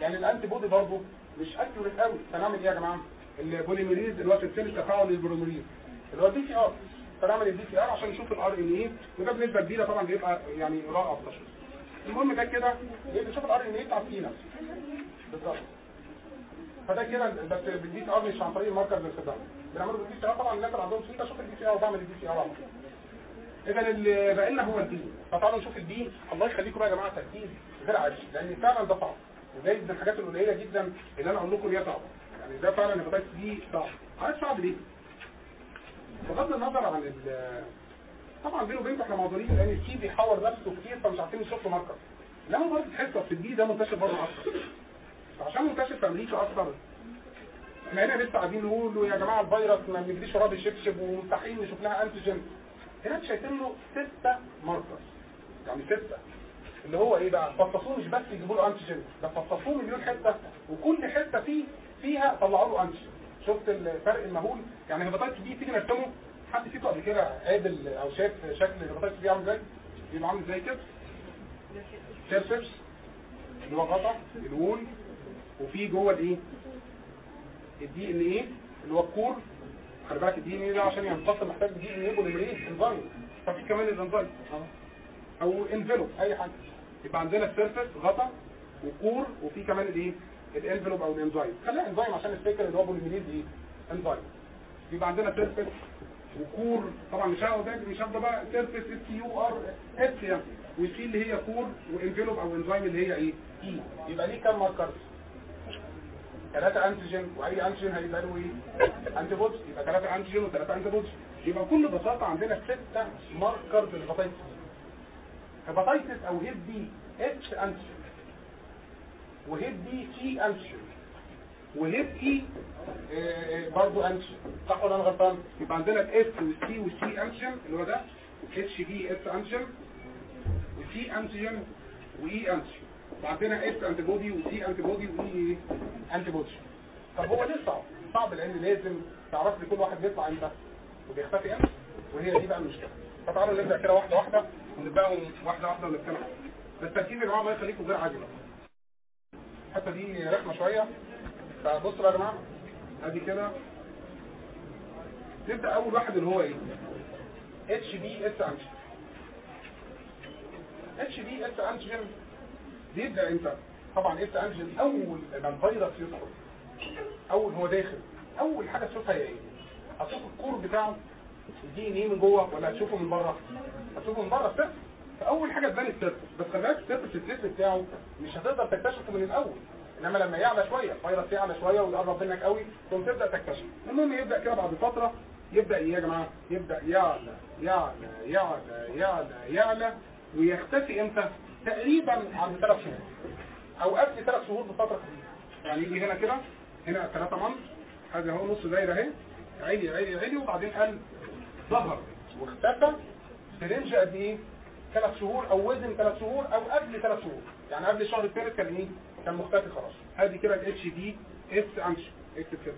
يعني ال antibody برضه مش accurate قوي فنعمل إيه يا جماعة؟ ال polymerase اللي هو سلسله التفاعل لل polymerase اللي هو ال PCR. فنعمل ال PCR عشان نشوف ال RNA. وده بنسبة كبيرة طبعا بيبقى يعني رائع في التشخيص. المهم ده كده بنشوف ال RNA بتاع نفسه بالظبط. فده كده بس بال PCR مش عن طريق ال marker بالاستخدام بنعمله بال PCR. طبعا الناس اللي عندهم C بشوف ال PCR وبعمل ال PCR على طول. إذا لنا هو ال B فتعالوا نشوف ال B الله يخليكم بقى يا جماعة تركيز غير عادي لأن فعلا ده صعب وده من الحاجات القليلة جدا اللي أنا أقول لكم هي صعبه يعني ده فعلا ال hepatitis دي صعب عارف صعب ليه؟ بغض النظر عن طبعا بينه وبينكم إحنا معذورين لأن ال C بيحور نفسه كتير فمش عارفين نشوف له marker لما برضه تحس في ال B ده منتشر بره أكتر فعشان منتشر في أمريكا أكتر إحنا هنا لسه قاعدين نقول يا جماعة الفيروس ما بنجريش وراه بالشبشب ومستحيل نشوف لها antigen هناك شايفين له ستة marker يعني ستة. اللي هو إيه بقى؟ فصصوه مش بس يجيبوا له antigen ده فصصوه مليون حتة. وكل حتة فيه فيها طلعوا له antigen شفت الفرق المهول؟ يعني ال hepatitis B تيجي نرسمه. حد فيكم قبل كده قابل أو شاف شكل ال hepatitis B عامل إزاي؟ بيبقى عامل إزاي كده؟ surface اللي هو غطا ال wall وفي جوه الإيه؟ ال DNA اللي هو ال core. بالك ال DNA ده؟ عشان ينفصل محتاج DNA polymerase enzyme ففي كمان الانزيم أو envelope أي حاجة. يبقى عندنا ال surface غطا و core وفي كمان الإيه؟ ال envelope أو الإنزيم. خليها إنزيم عشان الفكرة اللي هو polymerase إيه إنزيم. يبقى عندنا surface و core. طبعا مش ده مش هاخد بقى surface S U R S يعني. وال C اللي هي core و envelope أو إنزيم اللي هي إيه؟ E يبقى ليه كام marker؟ ثلاثة antigen وأي antigen هيبقى له إيه؟ anti يبقى ثلاثة antigen وثلاثة anti يبقى بكل بساطة عندنا ستة marker في ال hepatitis hepatitis أو hep B S antigen و hep B C antigen و hep E برضه antigen صح ولا أنا غلطان؟ يبقى عندنا ال S وال C وال E antigen اللي هو ده. HBs antigen و C antigen و E antigen وعندنا S antibody و C antibody و E antibody طب هو ليه صعب؟ صعب لأن لازم تعرف لي كل واحد بيطلع إمتى وبيختفي إمتى؟ وهي دي بقى المشكلة. فتعالوا نبدأ كده واحدة واحدة ونبداهم واحدة واحدة ونتكلم. بس التركيز يا جماعة الله يخليكم غير بقى. الحتة دي رخمة شوية. فبصوا بقى يا جماعة. أدي كده. نبدا أول واحد اللي هو إيه؟ اتش بي اس انتيجين اتش بي اس انتيجين بيبدا إمتى طبعا S antigen أول ما الفيروس يدخل. أول هو داخل. أول حاجة تشوفها هي إيه؟ هتشوف ال core بتاعه ال DNA من جوه ولا هتشوفه من بره؟ هتشوفه من بره ال surface. فأول حاجة تبان ال surface. بس خلي بالك ال surface ال surface بتاعه مش هتقدر تكتشفه من الأول. إنما لما يعلى شوية الفيروس يعلى شوية ويقرب منك قوي ثم تبدأ تكتشف المهم يبدأ كده بعد فترة. يبدأ إيه يا جماعة؟ يبدأ يعلى يعلى يعلى يعلى يعلى ويختفي إمتى؟ تقريبا عند ثلاث شهور أو قبل ثلاث شهور بفترة يعني يجي هنا كده هنا ثلاثة months هذا هو نص دايرة أهي عالي عالي عالي وبعدين قال ظهر واختفى. في range قد إيه؟ ثلاث شهور أو within ثلاث شهور أو قبل ثلاث شهور. يعني قبل الشهر الثالث كان إيه؟ كان مختفي خلاص. هذه كده الاتش دي اس انش اكتب كده.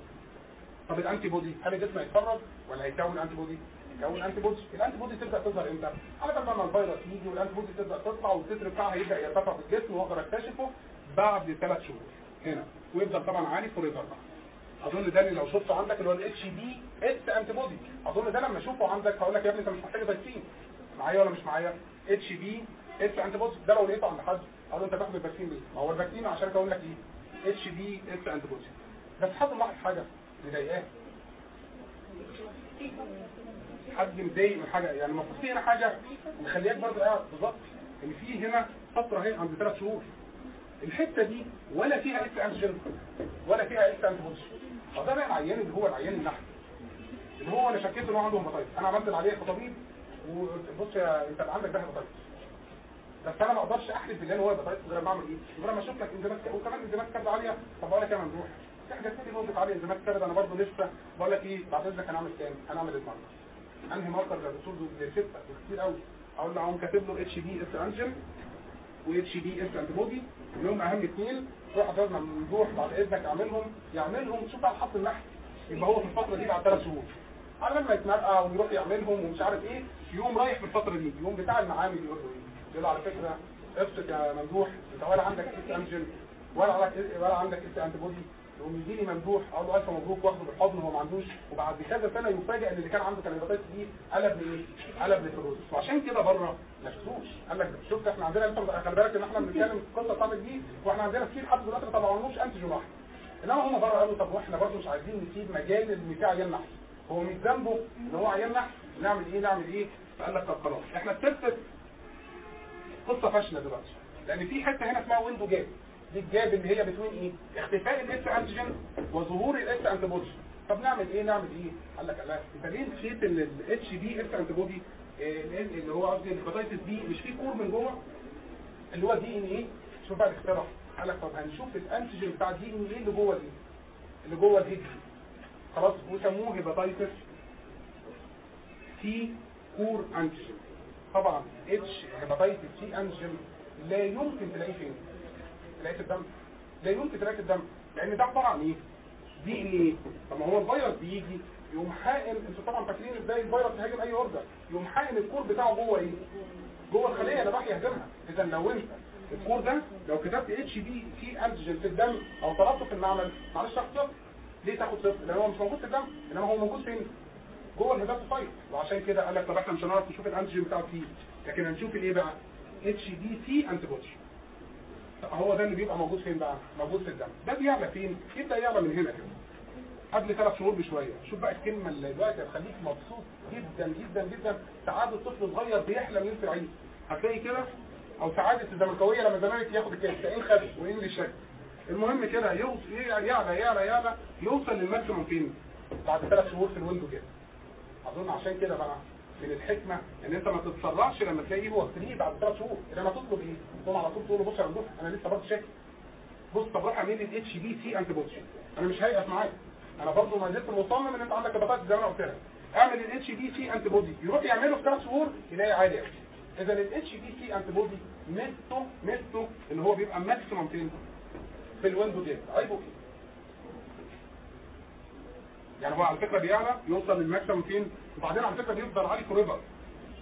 طب ال antibody هل الجسم هيتفرج ولا هيكون antibody يكون antibody ال antibody تبدأ تظهر إمتى؟ على بال ما الفيروس يجي وال antibody تبدأ تطلع وال titre بتاعها يبدأ يرتفع في الجسم واقدر اكتشفه بعد ثلاث شهور. هنا. ويفضل طبعا عالي forever اظن ده اللي لو شفته عندك اللي هو ال HBs antibody اظن ده لما اشوفه عندك هقول لك يا ابني انت مش محتاج vaccine. معايا ولا مش معايا؟ HBs antibody ده لو لقيته عند حد أقول له انت تاخد ال vaccine ليه ما هو ال vaccine عشان أقول لك إيه؟ HBs antibody بس حد ملاحظ حاجة مضايقاه. حد مضايق من حاجة يعني المفروض في هنا حاجة مخلياك برضه قاعد بالظبط إن في هنا فترة اهي عند ثلاث شهور. الحتة دي ولا فيها S antigen ولا فيها S antibody فده بقى العيان اللي هو العيان النحس اللي هو أنا شكيت ان هو عنده hepatitis أنا عملت عليه كطبيب وبص يا أنت عندك ده hepatitis بس أنا ما أقدرش أحلف ان هو hepatitis غير ما أعمل إيه؟ غير ما أشوف لك إنزيمات وكمان إنزيمات كبد عالية. طب أقول لك يا ممدوح في حاجات كتير نقطه عاليه إنزيمات كبد أنا برضه لسه بقول لك إيه بعد إذنك هنعمل كام هنعمل ال marker أنهي marker ده؟ بتقول له ستة كتير قوي أقول له اقوم كاتب له اتش بي اس انجن واتش بي اس انتي بودي اللي هم أهم اثنين روح حضرنا ممدوح بعد إذنك أعملهم يعملهم شوف بقى حظ النحس يبقى هو في الفترة دي بعد ثلاث شهور. على لما يتمرقع ويروح يعملهم ومش عارف إيه يقوم رايح في الفترة دي يقوم بتاع المعامل يقول له إيه؟ يقول له على فكرة افسك يا ممدوح انت ولا عندك S antigen ولا عندك ولا عندك S antibody يقوم يجي لي ممدوح أقول له ألف مبروك واخده بالحضن هو ما عندوش. وبعد كذا سنة يفاجئ إن اللي كان عنده كان hepatitis B قلب لايه؟ قلب ل cirrhosis وعشان كده بره ما شفتوش. قال لك شفت إحنا عندنا أنت خلي بالك إن إحنا بنتكلم في القصة بتاعتك دي وإحنا عندنا كتير لحد دلوقتي ما طلعونوش antigen واحد. إنما هم بره قالوا طب وإحنا برضه مش عايزين نسيب مجال ان في عيان نحس. هو مش ذنبه إن هو عيان نحس؟ نعمل إيه؟ نعمل إيه؟ فقال لك طب خلاص. إحنا ال test قصة فاشلة دلوقتي. لأن في حتة هنا اسمها window gap دي ال gap اللي هي between إيه؟ اختفاء ال S antigen وظهور ال S antibody طب نعمل إيه؟ نعمل إيه؟ قال لك لا. أنت ليه نسيت ال HBs antibody اللي هو قصدي ال hepatitis B مش فيه core من جوه؟ اللي هو DNA؟ شوف بقى الاختراع. قال لك طب هنشوف ال antigen بتاع ال DNA اللي جوه دي. اللي جوه دي. خلاص وسموه hepatitis C core antigen طبعا H hepatitis C antigen لا يمكن تلاقيه فين؟ تلاقيه في الدم. لا يمكن تلاقيه في الدم لأن ده عبارة عن إيه؟ DNA؟ طب ما هو الفيروس بيجي يقوم حاقن أنتوا طبعا فاكرين إزاي الفيروس يهاجم أي organ يقوم حاقن ال core بتاعه جوه إيه؟ جوه الخلية اللي راح يهاجمها. اذا لو أنت ال core ده لو كتبت HBc antigen في الدم أو طلبته في المعمل معلش تاخد ليه تاخد صفر لأن هو مش موجود في الدم إنما هو موجود فين؟ جوه ال hepatocyte. وعشان كده قال لك طب إحنا مش هنعرف نشوف ال antigen بتاعه فيه لكن هنشوف الايه بقى؟ اتش دي سي انتي هو ده اللي بيبقى موجود فين بقى؟ موجود في الدم ده بيعلى فين؟ يبدأ يعلى من هنا كده. قبل ثلاث شهور بشوية. شوف بقى الكلمة اللي دلوقتي هتخليك مبسوط جدا جدا جدا. سعاده طفل صغير بيحلم ينسى عيد هتلاقي كده؟ أو سعاده الزملكاوية لما الزمالك ياخد الكاس. تلاقيه خد وايه اللي شك المهم كده يوصل يعلى يعلى يعلى يعلى. يوصل لل maximum فين؟ بعد ثلاث شهور في ال window كده. أظن عشان كده بقى من الحكمة إن أنت ما تتسرعش لما تلاقيه هو. free بعد ثلاث شهور. انما تطلب إيه؟ تقوم على طول تقول له بص يا ممدوح أنا لسه برضه شاكك بص طب روح اعمل لي ال HBc antibody أنا مش هيقف معاك. أنا برضه ما زلت مصمم إن أنت عندك hepatitis زي ما أنا قلت لك. اعمل ال HBc antibody يروح يعمله في ثلاث شهور يلاقي عادي إذا ال HBc antibody ميزته ميزته إن هو بيبقى maximum فين في ال window gap عيبه يعني هو على فكرة بيعلى يوصل لل maximum فين وبعدين على فكرة بيفضل عالي forever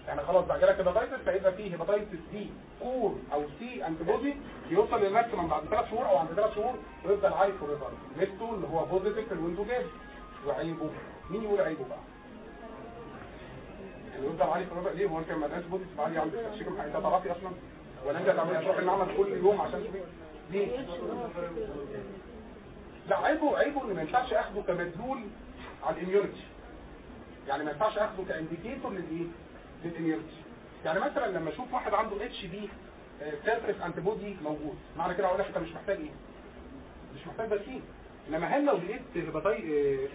يعني خلاص بقى جالك hepatitis فيبقى فيه hepatitis B core أو C antibody يوصل لل maximum بعد ثلاث شهور أو عند ثلاث شهور ويفضل عالي forever ميزته اللي هو positive في ال window gap وعيبه. مين يقول عيبه بقى؟ يعني يفضل عالي forever ليه؟ هو انت ال antibody تبقى عالي عندك تشيكم انت تعرفي أصلا؟ ولا أنت تعملي تروح المعمل كل يوم عشان ليه؟ لا عيبه عيبه ان ما ينفعش أخده كمدلول على ال immunity. يعني ما ينفعش اخده ك indicator للايه لل immunity يعني مثلا لما أشوف واحد عنده HB surface antibody موجود معنى كده أقول لك أنت مش محتاج إيه؟ مش محتاج vaccine إنما هل لو لقيت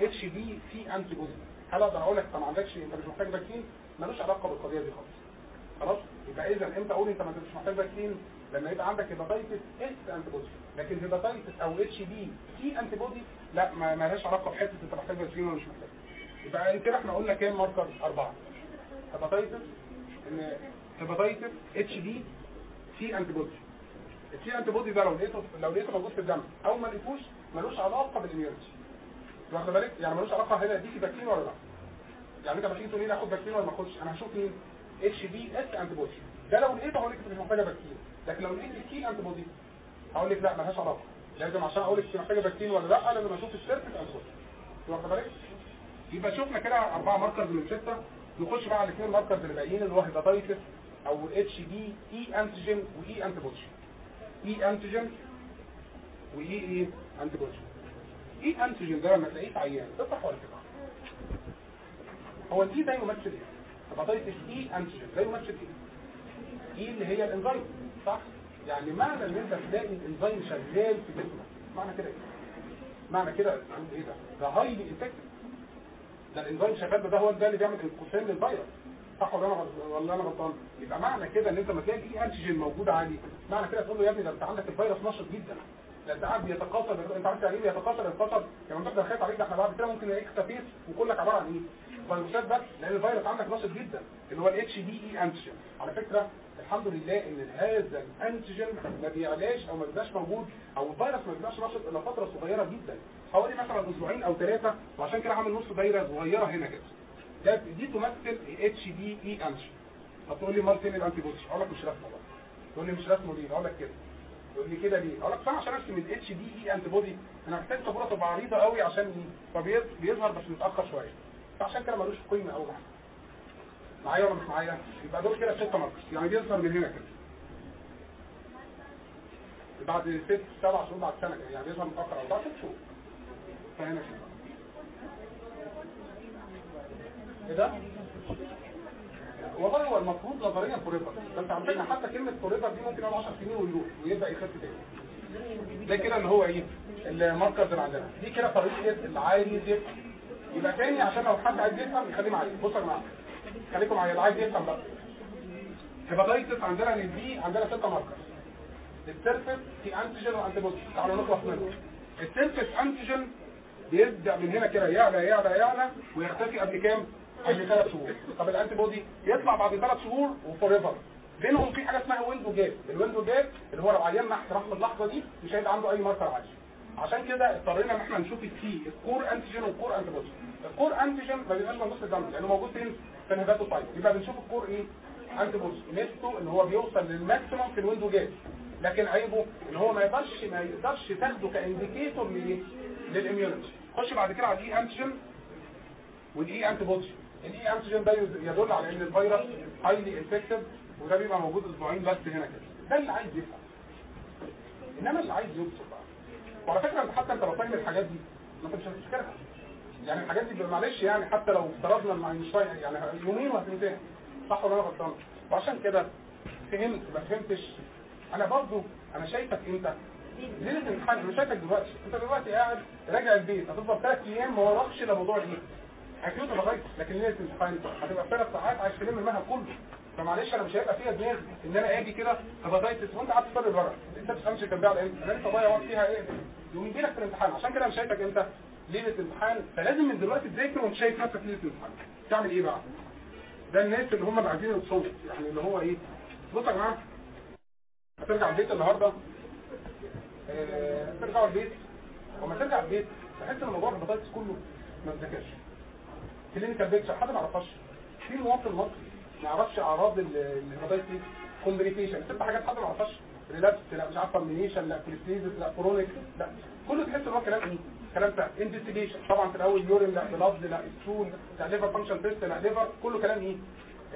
HBc antibody هل أقدر أقول لك أنت ما عندكش أنت مش محتاج vaccine ملوش علاقة بالقضية دي خالص. خلاص؟ يبقى اذا إمتى أقول أنت ما مش محتاج vaccine لما يبقى عندك hepatitis S antibody لكن hepatitis أو HB antibody لا ما لهاش علاقة بحتة أنت محتاج vaccine ولا مش محتاج. يبقى كده إحنا قلنا كام marker؟ أربعة. hepatitis hepatitis HBc antibody ال C antibody ده لو لقيته لو لقيته موجود في الدم أو ما لقيتوش ملوش علاقة بال immunity واخد بالك؟ يعني ملوش علاقة هل اديكي vaccine ولا لا؟ يعني انت لما تيجي تقول لي آخد vaccine ولا ما آخدش؟ أنا هشوف مين؟ HBs antibody ده لو لقيته هقول لك مش محتاجة vaccine. لكن لو لقيت ال C antibody هقول لك لا ملهاش علاقة. لازم عشان أقول لك محتاجة vaccine ولا لا لازم أشوف ال surface antibody واخد بالك؟ يبقى شفنا كده أربعة markers من ستة نخش بقى على الاثنين markers اللي باقيين اللي هو hepatitis أو HBe antigen و E antibody E antigen و E إيه antibody E antigen ده لما تلاقيه في عيان صح ولا كده؟ هو ال E ده يمثل إيه hepatitis E antigen ده يمثل إيه E اللي هي الإنزيم. صح؟ يعني معنى إن أنت تلاقي الانزيم شغال في جسمك. معنى كده إيه؟ معنى كده إيه ده؟ ده highly infective ده الانزيم شغال ده هو ده اللي بيعمل انقسام للفيروس صح ولا أنا ولا أنا غلطان. يبقى معنى كده إن أنت لما تلاقي E antigen موجود عادي معنى كده تقول له يا ابني ده أنت عندك الفيروس نشط جدا. ده أنت قاعد بيتقاطر أنت عارف يعني إيه بيتقاطر؟ الفصل يعني انت خايف عليك إحنا بعد كده ممكن نلاقيك خفيف وكلك عبارة عن إيه؟ فيروسات بس لأن الفيروس عندك نشط جدا اللي هو ال HBe antigen على فكرة الحمد لله إن هذا ال antigen ما بيعلاش أو ما بيبقاش موجود أو الفيروس ما بيبقاش نشط إلا فترة صغيرة جدا. حوالي مثلا أسبوعين أو ثلاثة وعشان كده عامل نص دايرة صغيرة هنا كده. ده دي تمثل HBe antigen هتقول لي امال فين ال antibody أقول لك مش رسمة بقى. تقول لي مش رسمة ليه؟ أقول لك كده. تقول لي كده ليه؟ أقول لك فاهم عشان أرسم ال HBe antibody أنا محتاج صبوره تبقى عريضة قوي عشان فبيظهر بس متأخر شوية. فعشان كده ملوش قيمة قوي معايا ولا مش معايا؟ يبقى دول كده ستة markers. يعني بيظهر من هنا كده. بعد ست سبع شهور بعد سنة يعني بيظهر متأخر أو بعد ست شهور. إيه ده؟ والله هو المفروض نظريا forever على فكرة حتى كلمة forever دي ممكن يقعد 10 سنين ويروح ويبدأ يخف تاني. ده كده اللي هو إيه؟ ال markers اللي عندنا. دي كده طريقه اللي عايز يفهم يبقى تاني عشان لو حد عايز يفهم يخليه معايا. بصوا يا جماعة خليكم معايا. اللي عايز يفهم بقى hepatitis عندنا إن دي عندنا ستة marker ال surface في antigen و antibody تعالوا نخلص منه. ال surface antigen بيبدأ من هنا كده يعلى يعلى يعلى ويختفي قبل كام؟ قبل ثلاث شهور. طب ال antibody يطلع بعد ثلاث شهور و forever بينهم في حاجة اسمها window gap ال window gap اللي هو لو عيان نحت راح في اللحظة دي مش هيبقى عنده أي marker عادي عشان كده اضطرينا ان إحنا نشوف ال C ال core antigen وال core antibody ال core antigen ما بيبقاش في الدم لأنه موجود فين؟ في ال hepatocyte يبقى بنشوف ال core إيه؟ antibody ميزته ان هو بيوصل لل maximum في ال window gap لكن عيبه إن هو ما يقدرش ما يقدرش تاخده ك indicator لل immunity خش بعد كده على ال E antigen وال E antibody ال E antigen ده يدل على إن الفيروس highly infective وده بيبقى موجود أسبوعين بس هنا كده. ده اللي عايز يفهم. إنما اللي عايز يوصل بقى. وعلى فكرة أنت حتى أنت لو فاهم الحاجات دي ما أنت مش هتفتكرها. يعني الحاجات دي معلش يعني حتى لو افترضنا مع أينشتاين يعني يومين وهتنتهي صح ولا أنا غلطان؟ وعشان كده فهمت ما فهمتش. أنا برضو أنا شايفك أنت ليله الامتحان أنا شايفك دلوقتي. انت دلوقتي قاعد راجع البيت هتفضل ثلاث أيام ما وراكش إلا موضوع الإيه؟ أكيد لغاية لكن ليله الامتحان هتبقى ثلاث ساعات عايز تلم المنهج كله. فمعلش أنا مش هيبقى فيها دماغ إن أنا آجي كده هبطايتس وأنت قاعد تصلي بره انت مش بيعمل إيه أنا لسه ضايع وقت فيها إيه؟ يوم يجي لك في الامتحان. عشان كده أنا شايفك أنت ليلة الامتحان. فلازم من دلوقتي تذاكر وأنت شايف نفسك ليلة الامتحان. تعمل إيه بقى؟ ده الناس اللي هم عايزين يتصوت يعني اللي هو إيه؟ بصوا يا جماعة هترجع البيت النهارده؟ ترجعوا البيت. وما ترجع البيت تحس إن موضوع ال hepatitis كله. ما اتذاكرش clinical picture حد ما يعرفهاش. في مواطن مصري ما يعرفش أعراض ال- ال hepatitis دي complication ست حاجات حد ما يعرفهاش. relapse لا مش عارف fulmination لا cholestasis لا chronic لا. كله تحس إن هو كلام إيه كلام سهل. investigation طبعا في الأول urine لا blood لا stool لا liver function test لا liver كله كلام إيه؟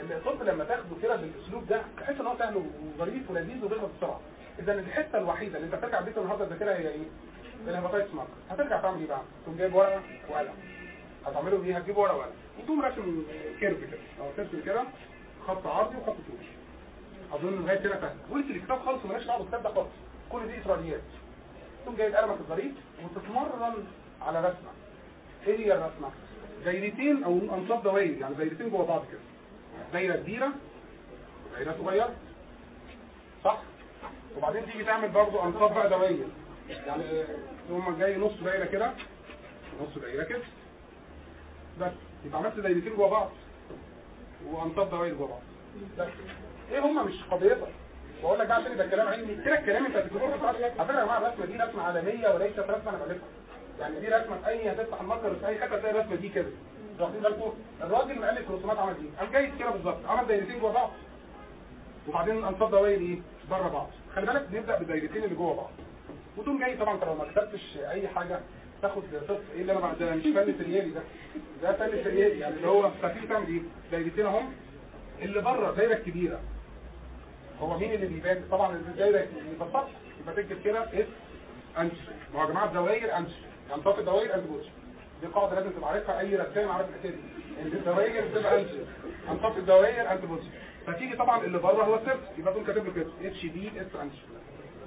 الطب لما تاخده كده بالأسلوب ده تحس إن هو سهل وظريف ولذيذ وبيخلص بسرعة. إذا الحتة الوحيدة اللي أنت بترجع البيت النهارده تذاكرها هي إيه؟ ال hepatitis marker هترجع تعمل إيه بقى؟ تقوم جايب ورقة وقلم. هتعملوا إيه هتجيب ورقة وقلم. وتقوم راسم curve كده. أو ترسم كده خط عرضي وخط طولي. أظن لغاية كده فاهم. وقلت الكتاب خالص ومالهاش دعوة بالكتاب ده خالص. كل دي إسرائيليات. تقوم جايب قلمك الظريف وتتمرن على رسمه إيه هي الرسمة؟ دايرتين أو انصاف دوائر يعني دايرتين جوه بعض كده. دايرة كبيرة ودايره صغيرة. صح؟ وبعدين تيجي تعمل برضو أنصاف بقى دوائر يعني تقوم جاي نص دايرة كده نص دايرة كده. بس يبقى عملت دايرتين جوه بعض. وأنصاف دوائر جوه بعض. بس إيه هم مش قضيتك؟ بقول لك بقى يبقى الكلام علمي. كده الكلام أنت الفرق. على فكرة يا جماعة الرسمة دي رسمة عالمية وليست رسمة أنا بألفها يعني دي رسمة أي هتفتح المصدر في أي حتة تلاقي الرسمة دي كده. الراجل مؤلف رسومات عمل إيه قام جاي كده بالظبط عمل دايرتين جوه بعض. وبعدين الانصاف دوائر إيه؟ بره بعض. خلي بالك نبدأ بالدايرتين اللي جوه بعض. وتقوم جاي طبعا انت لو ما كتبتش أي حاجة تاخد صفر إيه اللي أنا بعد ده مش فن سريالي ده. ده فن سريالي. يعني اللي هو فتيجي تعمل إيه؟ دايرتين اهم اللي بره الدايره الكبيره هو مين اللي بيبان؟ طبعا الدايره يبقى سطح يبقى تكتب كده اس انش ما هو يا جماعة الدوائر انش يعني طاقة الدوائر انت بوش دي قاعدة لازم تبقى عارفها. أي رسام عارف دي. إن الدوائر بتبقى انش انطاق الدوائر انت بوش فتيجي طبعا اللي بره هو صفر يبقى تقوم كاتب له كده اتش دي اس انش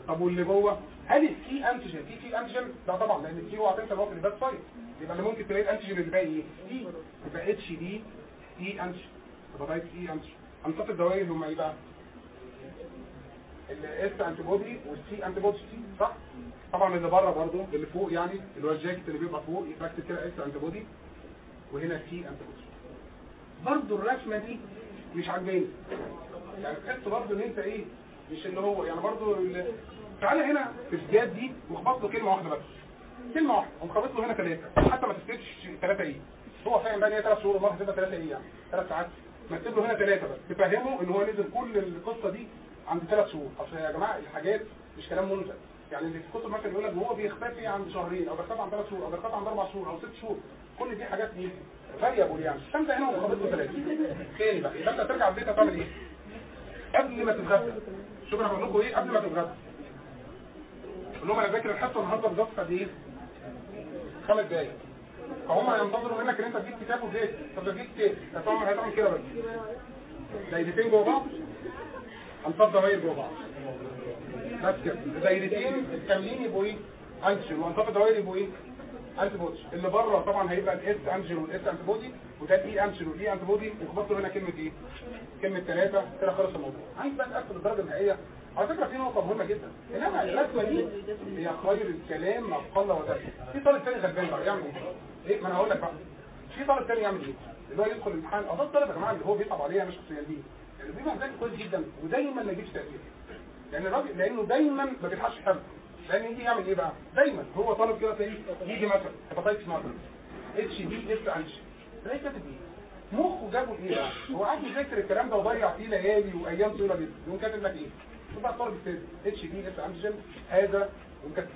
طب واللي جوه؟ هل الكي انتيجين في كي انتيجين لا طبعا لأن الكي هو هتنسى الوقت اللي ده سايد يبقى اللي ممكن تلاقي الانتيجين اللي باقي إيه؟ اي يبقى اتش دي اي انتيجين يبقى باقي اي انتيجين انطاق الدوائر اللي هم إيه بقى؟ الاس انتي بودي والسي انتي بودي صح؟ طبعا اللي بره برضه اللي فوق يعني اللي هو الجاكيت اللي بيبقى فوق يبقى كده اس انتي بودي وهنا سي انتي بودي برضه الرسمة دي مش عاجباني. يعني تحس برضه إن أنت إيه مش اللي هو يعني برضه ال- تعالى هنا في الجاد دي واخبط له كلمة واحدة بس. كلمة واحدة ومخبط له هنا ثلاثة حتى ما تكتبش ثلاثة إيه. هو فاهم بقى ان هي ثلاث شهور والله هتبقى ثلاثة إيه يعني ثلاث ساعات. ما تكتب له هنا ثلاثة بس. تفهمه إن هو نزل كل القصة دي عند ثلاث شهور. أصل يا جماعة الحاجات مش كلام منزل. يعني اللي في الكتب مثلا يقول لك هو بيختفي عند شهرين أو بيختفي عند ثلاث شهور أو بيختفي عند أربع شهور أو ست شهور. كل دي حاجات إيه variable يعني. فانت هنا له ثلاثة تاني بقى. يبقى انت ترجع البيت هتعمل إيه؟ قبل ما تتغدى. شوف أنا بقول لكم. إيه؟ قبل ما تتغدى. قول لهم أنا ذاكر الحصة النهارده بالظبط قد إيه؟ خمس دقايق. فهم هينتظروا منك ان انت تجيب كتاب وزيت طب تجيب كتاب. هتعمل هتعمل كده بس. دايرتين جوه بعض. هنصب دواير جوه بعض. بس كده. دايرتين الكاملين يبقوا إيه؟ antigen وانصاف الدوائر يبقوا إيه؟ antibody اللي بره طبعا هيبقى ال s antigen وال s antibody وده ال e antigen وال e anti وخبطوا هنا كلمة إيه؟ كلمة ثلاثة كده خلص الموضوع. عايز بقى تقفل الدرجة النهائية. على فكرة في نقطة مهمة جدا. إنما الرسمه دي هي خير الكلام ما قل ودل في طالب تاني غلبان بقى يعمل إيه؟ إيه؟ ما أنا هقول لك بقى. في طالب تاني يعمل إيه؟ اللي هو يدخل الامتحان. ده الطالب يا جماعة اللي هو بيصعب عليا انا شخصيا اللي بيبقى مذاكر كويس جدا ودايما ما يجيبش تقدير. لأن الراجل لأنه دايما ما بيلحقش حفظ لأن يجي يعمل إيه بقى؟ دايما هو طالب كده تلاقيه يجي مثلا hepatitis مثلا اتش دي اس انش تلاقيه كاتب إيه؟ مخه جابه إيه بقى؟ هو قاعد يذاكر الكلام ده وضيع فيه ليالي وأيام طويلة جدا. يقوم كاتب لك إيه؟ شوف بقى الطالب الثاني HBs antigen هذا.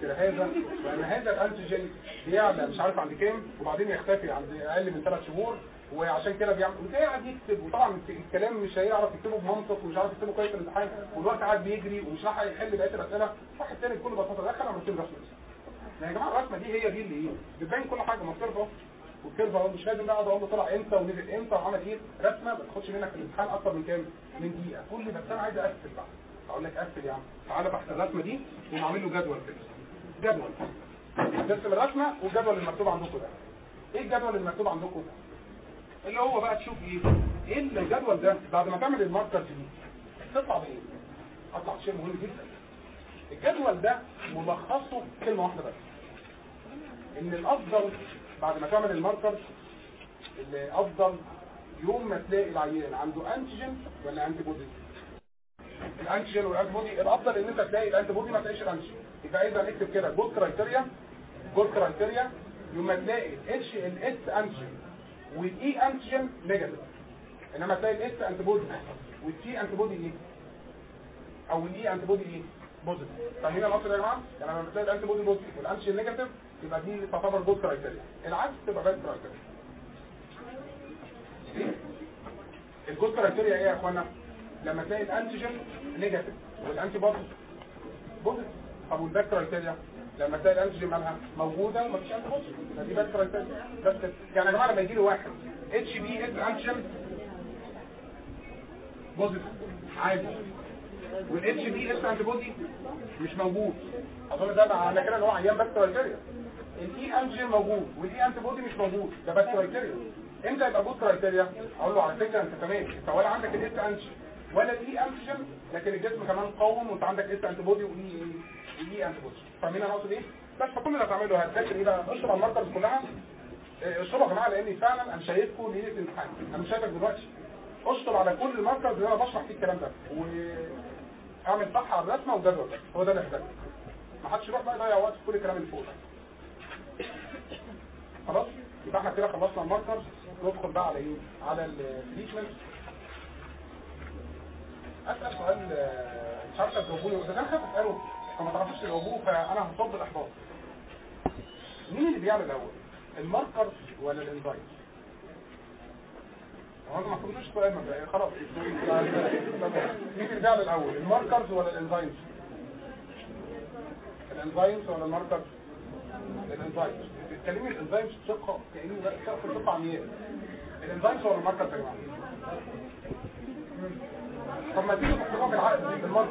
كده هذا. لأن هذا ال antigen بيعلى مش عارف عند كام وبعدين يختفي عند أقل من ثلاث شهور. وعشان كده بيعمل وقاعد يكتب وطبعا الكلام مش هيعرف يكتبه بمنطق ومش عارف يكتبه كويس في الامتحان والوقت قاعد بيجري ومش راح يحل بقية الأسئلة. واحد تاني بكل بساطة دخل عمل كده رسمه يا جماعة الرسمة دي هي دي اللي إيه؟ بتبين كل حاجة. ما وال curve اهو مش لازم بقى أقعد أقول له طلع إمتى ونزل إمتى وعمل إيه؟ رسمة ما تاخدش منك في الامتحان أكتر من كام؟ من دقيقة. كل بس أنا عايز أقفل بقى. أقول لك قفل يا عم. تعالى تحت الرسمة دي ونعمل له جدول كده. جدول. ترسم الرسمه والجدول المكتوب عندكم ده. إيه الجدول المكتوب عندكم ده؟ اللي هو بقى تشوف إيه؟ إيه الجدول ده بعد ما تعمل ال markers دي؟ تطلع بإيه؟ هطلع شيء مهم جدا. الجدول ده ملخصه كلمة واحدة بس. إن الأفضل بعد ما تعمل ال markers الافضل يوم ما تلاقي العيان عنده antigen ولا antibody ال antigen وال antibody الأفضل إن أنت تلاقي ال antibody ما تلاقيش ال antigen يبقى إذا نكتب كده good criteria good criteria يوم ما تلاقي HBs antigen وال e antigen negative انما تلاقي ال s antibody وال c antibody إيه أو ال e antibody إيه positive فاهمين العنصر يا جماعة يعني لما بتلاقي ال antibody positive وال antigen negative يبقى دي تعتبر good criteria العكس تبقى bad criteria ال good criteria إيه يا إخوانا؟ لما تلاقي ال antigen negative وال antibody positive طب وال bad criteria لما تلاقي ال antigen مالها موجودة ومفيش antibody يبقى دي bad criteria بس كده يعني يا جماعة لما يجي لي واحد. HBs antigen positive عادي. وال HBs antibody مش موجود. أظن ده معنى كده إن هو عيان bad criteria ال e antigen موجود. وال e antibody مش موجود. ده bad criteria إمتى يبقى good criteria أقول له على فكرة أنت تمام. أنت ولا عندك ال s antigen ولا ال e antigen لكن الجسم كمان قوم وأنت عندك s antibody و e فاهمين أنا اقصد إيه بس فكل اللي هتعمله هتذاكر إيه بقى اشرب ال markers كلها اشربوا يا جماعة لأني فعلا أنا شايفكم ليله امتحان أنا مش شايفك دلوقتي. اشطب على كل ال markers اللي أنا بشرح فيه الكلام ده. وأعمل صح على الرسمة وجدول هو ده اللي احتاجه. ما حدش يروح بقى يضيع وقت في كل الكلام اللي فوق خلاص؟ يبقى إحنا كده خلصنا ال markers ندخل بقى على إيه؟ على ال treatment أسأل سؤال آه، مش عارف تجاوبوني إذا كان خايف اساله فما تعرفوش تجاوبوه فأنا هصب الإحباط. مين اللي بيعمل الأول ال markers ولا الانزايم هو ما فهمتوش السؤال مبدئيا خلاص. مين اللي بيعمل الأول الماركرز ولا الانزايمز ال enzymes ولا ال markers الانزايمز بتكلمي الانزايمز بثقه كأنه ثقه ثقه عمياء. الانزايمز ولا الماركرز يا جماعة؟ طب ما تيجي تحطوها في العقل مم.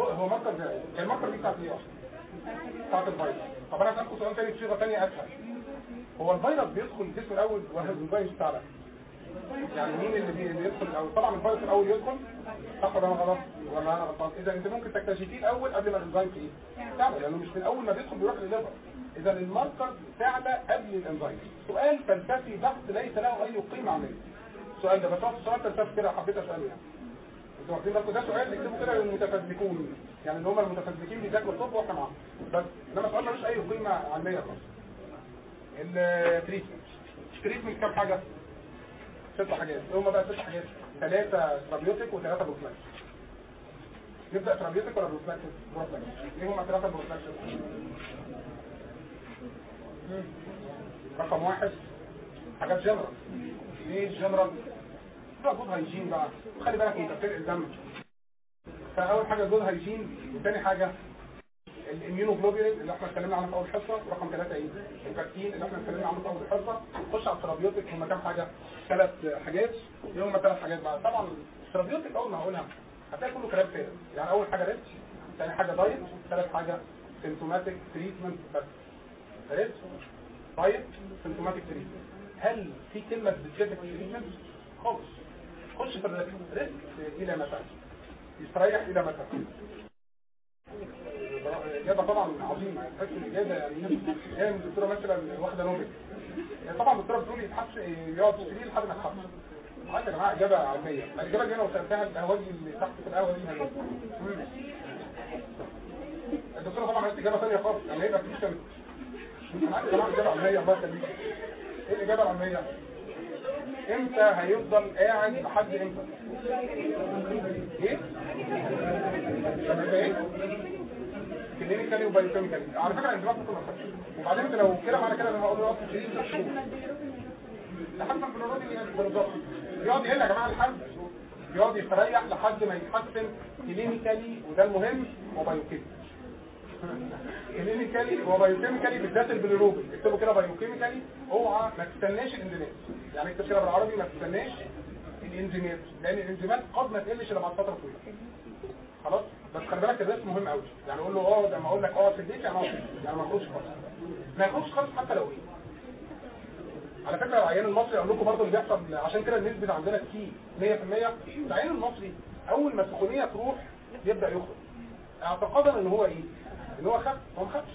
هو marker ده كان ال marker دي بتاعت إيه أصلا بتاعت الفيروس طب أنا هسألكم سؤال تاني بصيغه تانية اسهل هو الفيروس بيدخل الجسم الأول ولا الفيروس بتاعنا يعني مين اللي بي- بيدخل الأول طبعا الفيروس الأول يدخل ولا أنا غلط ولا أنا غلطان اذا انت ممكن تكتشفيه الأول قبل ما الانزيم إيه تعمل لأنه مش من اول ما بيدخل بيروح للليفر اذا الماركر تعلى قبل الانزيم سؤال فلسفي بحت ليس له اي قيمه عمليه السؤال ده بس هو سؤال فلسفي كده حبيت أسأله يعني. أنتوا واخدين بالكم؟ ده سؤال اكتبوا كده للمتفزلكون يعني اللي هم المتفزلكين بيذاكروا الطب وإحنا معاهم. بس إنما سؤال ملوش أي قيمة علمية خالص. ال treatment. ال treatment كام حاجة؟ ست حاجات. هم بقى ست حاجات. ثلاثة ترابيوتيك وثلاثه prophylaxis نبدأ therapeutic ولا prophylaxis prophylaxis إيه هم ثلاثة prophylaxis رقم واحد حاجات جنرال. إيه general good hygiene بقى. خلي بالك أنت بتنقل الدم. فاول حاجة good hygiene وثاني حاجة ال immunoglobulin اللي إحنا اتكلمنا عنه في أول حصة ورقم ثلاثة إيه؟ ال vaccine اللي إحنا اتكلمنا عنه في أول حصة. خش على ال therapeutic هم كام حاجة؟ ثلاث حاجات. هم ثلاث حاجات بقى. طبعا ال therapeutic أول ما هقولها هتلاقي كله كلام فارغ يعني أول حاجة ريتش ثاني حاجة diet ثالث حاجة symptomatic treatment بس. rest diet symptomatic treatment هل في كلمة specific treatment خالص. خش في ال rest. rest إلى متى يستريح إلى متى إجابة طبعا عظيمة. تحس الإجابة يعني هي من الدكتورة مثلا واخدة نوبل. طبعا الدكتورة بتقول يتحبس يقعد السرير لحد ما يتحبس عايز يا جماعة إجابة علمية الإجابة دي أنا سألتها القهوجي اللي تحت في القهوة دي. الدكتورة طبعا قالت إجابة ثانية خالص. يعني هيبقى في كم أنا عايز يا جماعة إجابة علمية الله يخليك. إيه الإجابة العلمية؟ إمتى هيفضل قاعد لحد إمتى؟ إيه؟ إيه؟ clinically و biochemically على فكرة الانزيمات ممكن ما وبعدين أنت لو كده معنى كده إن هو أقدر أصلا شديد. ست شهور لحد ما البلورودي بالظبط. يقعد هنا يا جماعة لحد. يقعد يستريح لحد ما يتحسن clinically وده المهم و biochemically clinically و biochemically بالذات البليروبين اكتبوا كده biochemically اوعى ما تستناش الانزيمات يعني اكتب كده بالعربي ما تستناش الانزيمات لأن الانزيمات قد ما تقلش إلا بعد فترة طويلة. خلاص؟ بس خلي بالك ال rest مهم قوي يعني أقول له اقعد لما أقول لك اقعد في البيت يعني يعني ما اخرجش خالص. ما يخرجش خالص حتى لو إيه. على فكرة العيان المصري أقول لكم برضه اللي بيحصل عشان كده النسبة عندنا كتير 100% العيان المصري أول ما السخونية تروح يبدا يخرج. اعتقادا إن هو إيه؟ ان هو خف هو ما خفش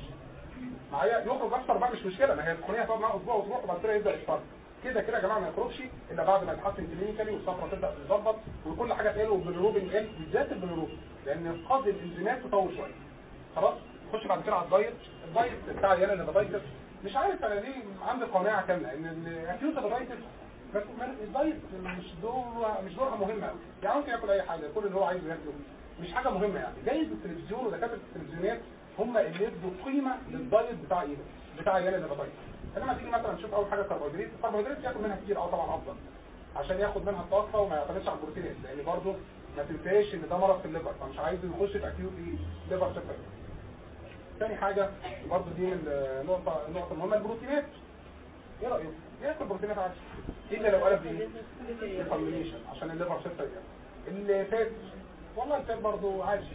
معايا؟ يخرج أكتر بقى مش مشكلة. ما هي السخونيه هتقعد معاه أسبوع أسبوع وبعد كده يبدأ يشتغل. كده كده يا جماعة ما يخرجش إلا بعد ما يتحسن clinically والصفرة تبدأ تتظبط وكل حاجة تقل والبيلروبين يقل بالذات البيلروبين لأن قاضي الانزيمات تطول شوية. خلاص؟ نخش بعد كده على ال diet. ال diet بتاع عيان ال hepatitis مش عارف أنا ليه عندي قناعة كاملة إن ال acute بس ما- ال diet مش دور مش دورها مهمة قوي يعني ممكن ياكل أي حاجة كل اللي هو عايزه ياكله. مش حاجة مهمة يعني. جايز التلفزيون ودكاترة التلفزيونات هم اللي يدوا قيمة لل diet بتاع إيه؟ بتاع عيان ال hepatitis إنما تيجي مثلا تشوف أول حاجة كربوهيدرات الكربوهيدرات ياكل منها كتير أه طبعا أفضل عشان ياخد منها الطاقه وما يعتمدش على البروتينات لأن برضه ما تنساش إن ده مرض في ال liver فمش عايز يخش في acute liver cell failure تاني حاجة برضه دي من النقطة النقطة المهمة البروتينات. إيه رأيك؟ ياكل بروتينات عادي. الا لو قلب إيه؟ عشان ال liver system يعني. ال fat والله ال fat برضه عادي.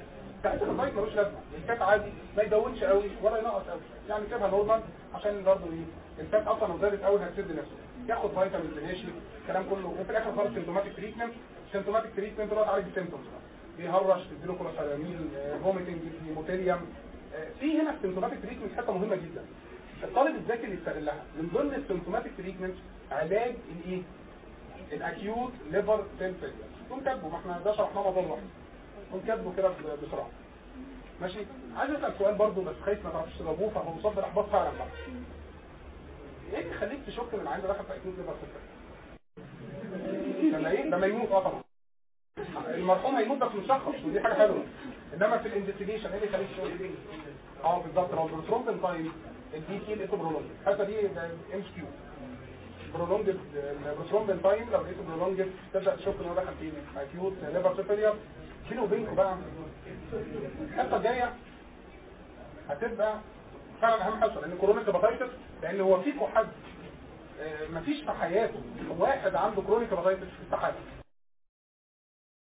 ساعتها ال diet ملوش لازمة. ال fat عادي ما يزودش قوي ولا ينقص قوي. يعني سيبها normal عشان برضه إيه ال fat أصلا لو زادت قوي هتسد نفسه. ياخد فيتامين ماشي الكلام كله. وفي الآخر خالص symptomatic treatment symptomatic treatment اللي هو تعالج ال symptoms بيهرش تديله cholestyramine vomiting Motilium في هنا ال symptomatic treatment حتة مهمة جدا. الطالب الذكي اللي يستغلها من ضمن ال symptomatic treatment علاج الإيه؟ ال acute liver cell failure تقوم كاتبه ما إحنا ده شرحناه موضوع لوحده تقوم كاتبه كده ب- بسرعة. ماشي؟ عايز أسأل سؤال برضه بس خايف ما تعرفش تجاوبوه فهو مصاب بالاحباط فعلا بقى. إيه اللي يخليك تشك إن العيان ده دخل في acute liver failure لما إيه لما يموت آه طبعا. المرحوم هيموت بس مشخص ودي حاجة حلوة. إنما في ال investigation إيه اللي يخليك تقول آه بالظبط. لو ال prothrombin time ال PT لقيته prolonged. الحته دي MCQ prolonged ال prothrombin time لو لقيته prolonged تبدأ تشوف إن هو دخل في acute liver cell failure. بينه وبينكم بقى. الحته الجايه هتبقى فعلا أهم حصه لأن chronic hepatitis لأن هو فيكم حد آه، مفيش في حياته واحد عنده chronic hepatitis استحاله